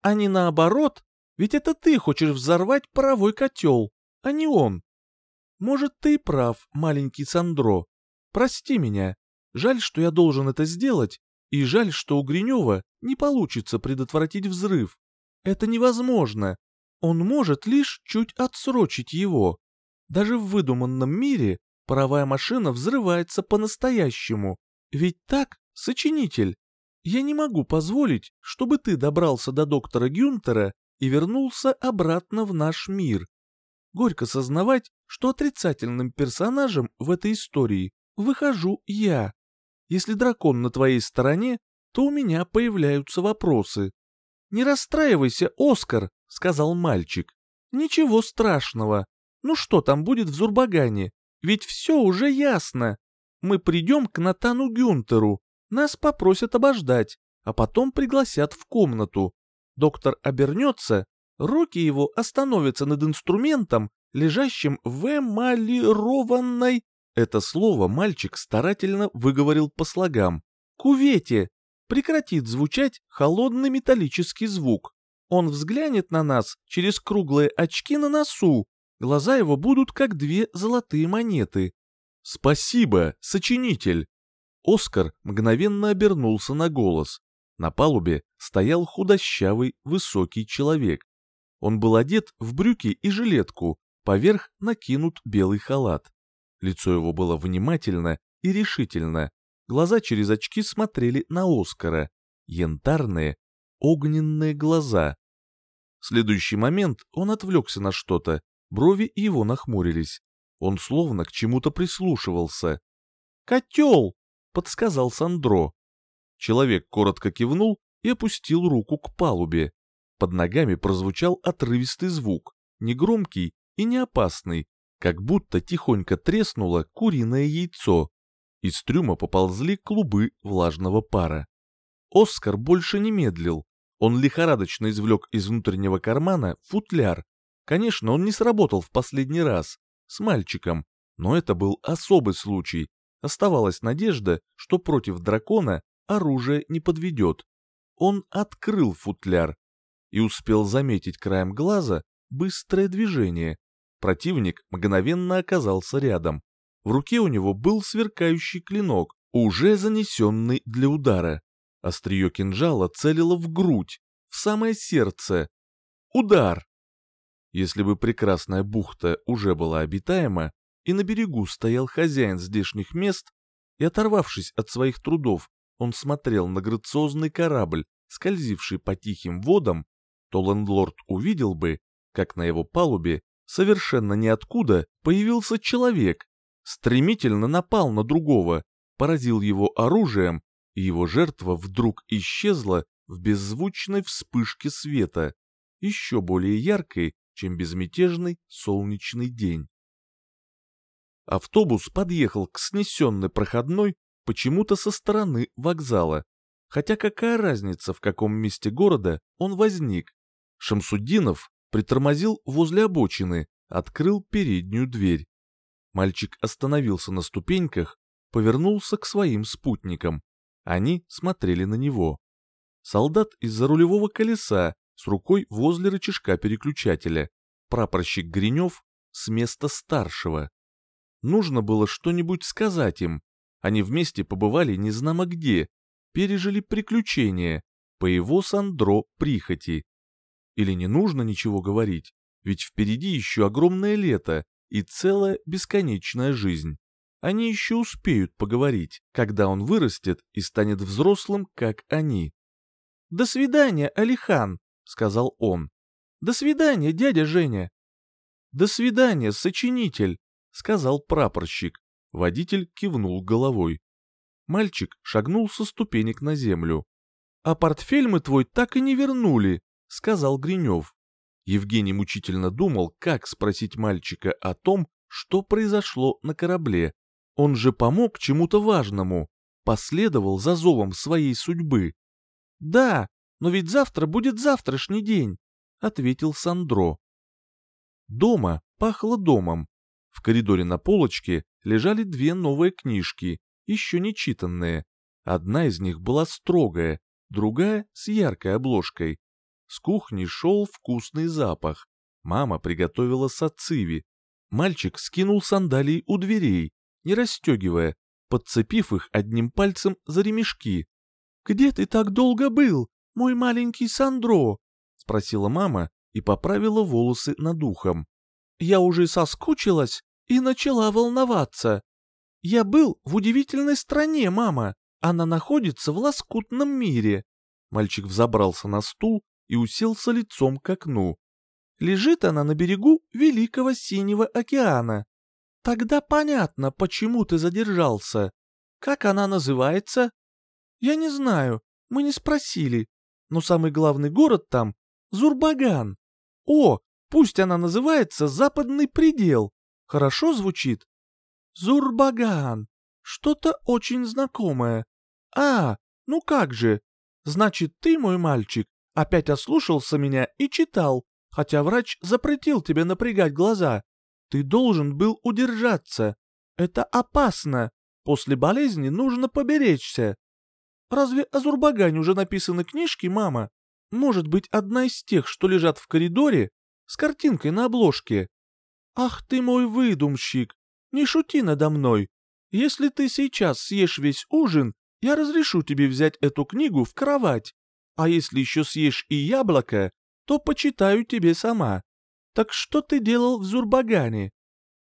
А не наоборот, ведь это ты хочешь взорвать паровой котел, а не он. Может, ты прав, маленький Сандро. Прости меня. Жаль, что я должен это сделать, и жаль, что у Гринева не получится предотвратить взрыв. Это невозможно. Он может лишь чуть отсрочить его. Даже в выдуманном мире паровая машина взрывается по-настоящему. Ведь так, сочинитель? Я не могу позволить, чтобы ты добрался до доктора Гюнтера и вернулся обратно в наш мир. Горько сознавать, что отрицательным персонажем в этой истории выхожу я. Если дракон на твоей стороне, то у меня появляются вопросы. «Не расстраивайся, Оскар», — сказал мальчик. «Ничего страшного. Ну что там будет в Зурбагане? Ведь все уже ясно. Мы придем к Натану Гюнтеру, нас попросят обождать, а потом пригласят в комнату. Доктор обернется, руки его остановятся над инструментом, лежащим в эмалированной... Это слово мальчик старательно выговорил по слогам. Кувете! Прекратит звучать холодный металлический звук. Он взглянет на нас через круглые очки на носу. Глаза его будут как две золотые монеты. «Спасибо, сочинитель!» Оскар мгновенно обернулся на голос. На палубе стоял худощавый, высокий человек. Он был одет в брюки и жилетку, поверх накинут белый халат. Лицо его было внимательно и решительно. Глаза через очки смотрели на Оскара. Янтарные, огненные глаза. В следующий момент он отвлекся на что-то, брови его нахмурились. Он словно к чему-то прислушивался. «Котел!» — подсказал Сандро. Человек коротко кивнул и опустил руку к палубе. Под ногами прозвучал отрывистый звук, негромкий и не опасный, как будто тихонько треснуло куриное яйцо. Из трюма поползли клубы влажного пара. Оскар больше не медлил. Он лихорадочно извлек из внутреннего кармана футляр. Конечно, он не сработал в последний раз, с мальчиком, но это был особый случай, Оставалась надежда, что против дракона оружие не подведет. Он открыл футляр и успел заметить краем глаза быстрое движение. Противник мгновенно оказался рядом. В руке у него был сверкающий клинок, уже занесенный для удара. Острие кинжала целило в грудь, в самое сердце. Удар! Если бы прекрасная бухта уже была обитаема, и на берегу стоял хозяин здешних мест, и, оторвавшись от своих трудов, он смотрел на грациозный корабль, скользивший по тихим водам, то лендлорд увидел бы, как на его палубе совершенно ниоткуда появился человек, стремительно напал на другого, поразил его оружием, и его жертва вдруг исчезла в беззвучной вспышке света, еще более яркой, чем безмятежный солнечный день. Автобус подъехал к снесенной проходной почему-то со стороны вокзала. Хотя какая разница, в каком месте города он возник? Шамсуддинов притормозил возле обочины, открыл переднюю дверь. Мальчик остановился на ступеньках, повернулся к своим спутникам. Они смотрели на него. Солдат из-за рулевого колеса с рукой возле рычажка переключателя. Прапорщик Гринев с места старшего. Нужно было что-нибудь сказать им. Они вместе побывали незнамо где, пережили приключения, по его Сандро прихоти. Или не нужно ничего говорить, ведь впереди еще огромное лето и целая бесконечная жизнь. Они еще успеют поговорить, когда он вырастет и станет взрослым, как они. «До свидания, Алихан», — сказал он. «До свидания, дядя Женя». «До свидания, сочинитель», — сказал прапорщик. Водитель кивнул головой. Мальчик шагнул со ступенек на землю. «А портфель мы твой так и не вернули», — сказал Гринев. Евгений мучительно думал, как спросить мальчика о том, что произошло на корабле. Он же помог чему-то важному, последовал за зовом своей судьбы. «Да, но ведь завтра будет завтрашний день», — ответил Сандро. Дома пахло домом. В коридоре на полочке лежали две новые книжки, еще не читанные. Одна из них была строгая, другая с яркой обложкой. С кухни шел вкусный запах. Мама приготовила сациви. Мальчик скинул сандалии у дверей, не расстегивая, подцепив их одним пальцем за ремешки. «Где ты так долго был, мой маленький Сандро?» — спросила мама и поправила волосы над ухом. «Я уже соскучилась и начала волноваться. Я был в удивительной стране, мама. Она находится в лоскутном мире». Мальчик взобрался на стул и уселся лицом к окну. Лежит она на берегу Великого Синего океана. Тогда понятно, почему ты задержался. Как она называется? Я не знаю, мы не спросили. Но самый главный город там — Зурбаган. О, пусть она называется Западный предел. Хорошо звучит? Зурбаган. Что-то очень знакомое. А, ну как же. Значит, ты, мой мальчик, Опять ослушался меня и читал, хотя врач запретил тебе напрягать глаза. Ты должен был удержаться. Это опасно. После болезни нужно поберечься. Разве о Зурбагане уже написаны книжки, мама? Может быть, одна из тех, что лежат в коридоре, с картинкой на обложке? Ах ты мой выдумщик! Не шути надо мной. Если ты сейчас съешь весь ужин, я разрешу тебе взять эту книгу в кровать. А если еще съешь и яблоко, то почитаю тебе сама. Так что ты делал в Зурбагане?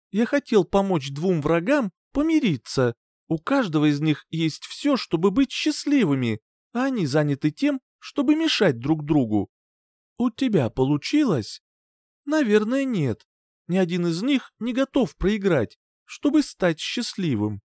Я хотел помочь двум врагам помириться. У каждого из них есть все, чтобы быть счастливыми, а они заняты тем, чтобы мешать друг другу. У тебя получилось? Наверное, нет. Ни один из них не готов проиграть, чтобы стать счастливым.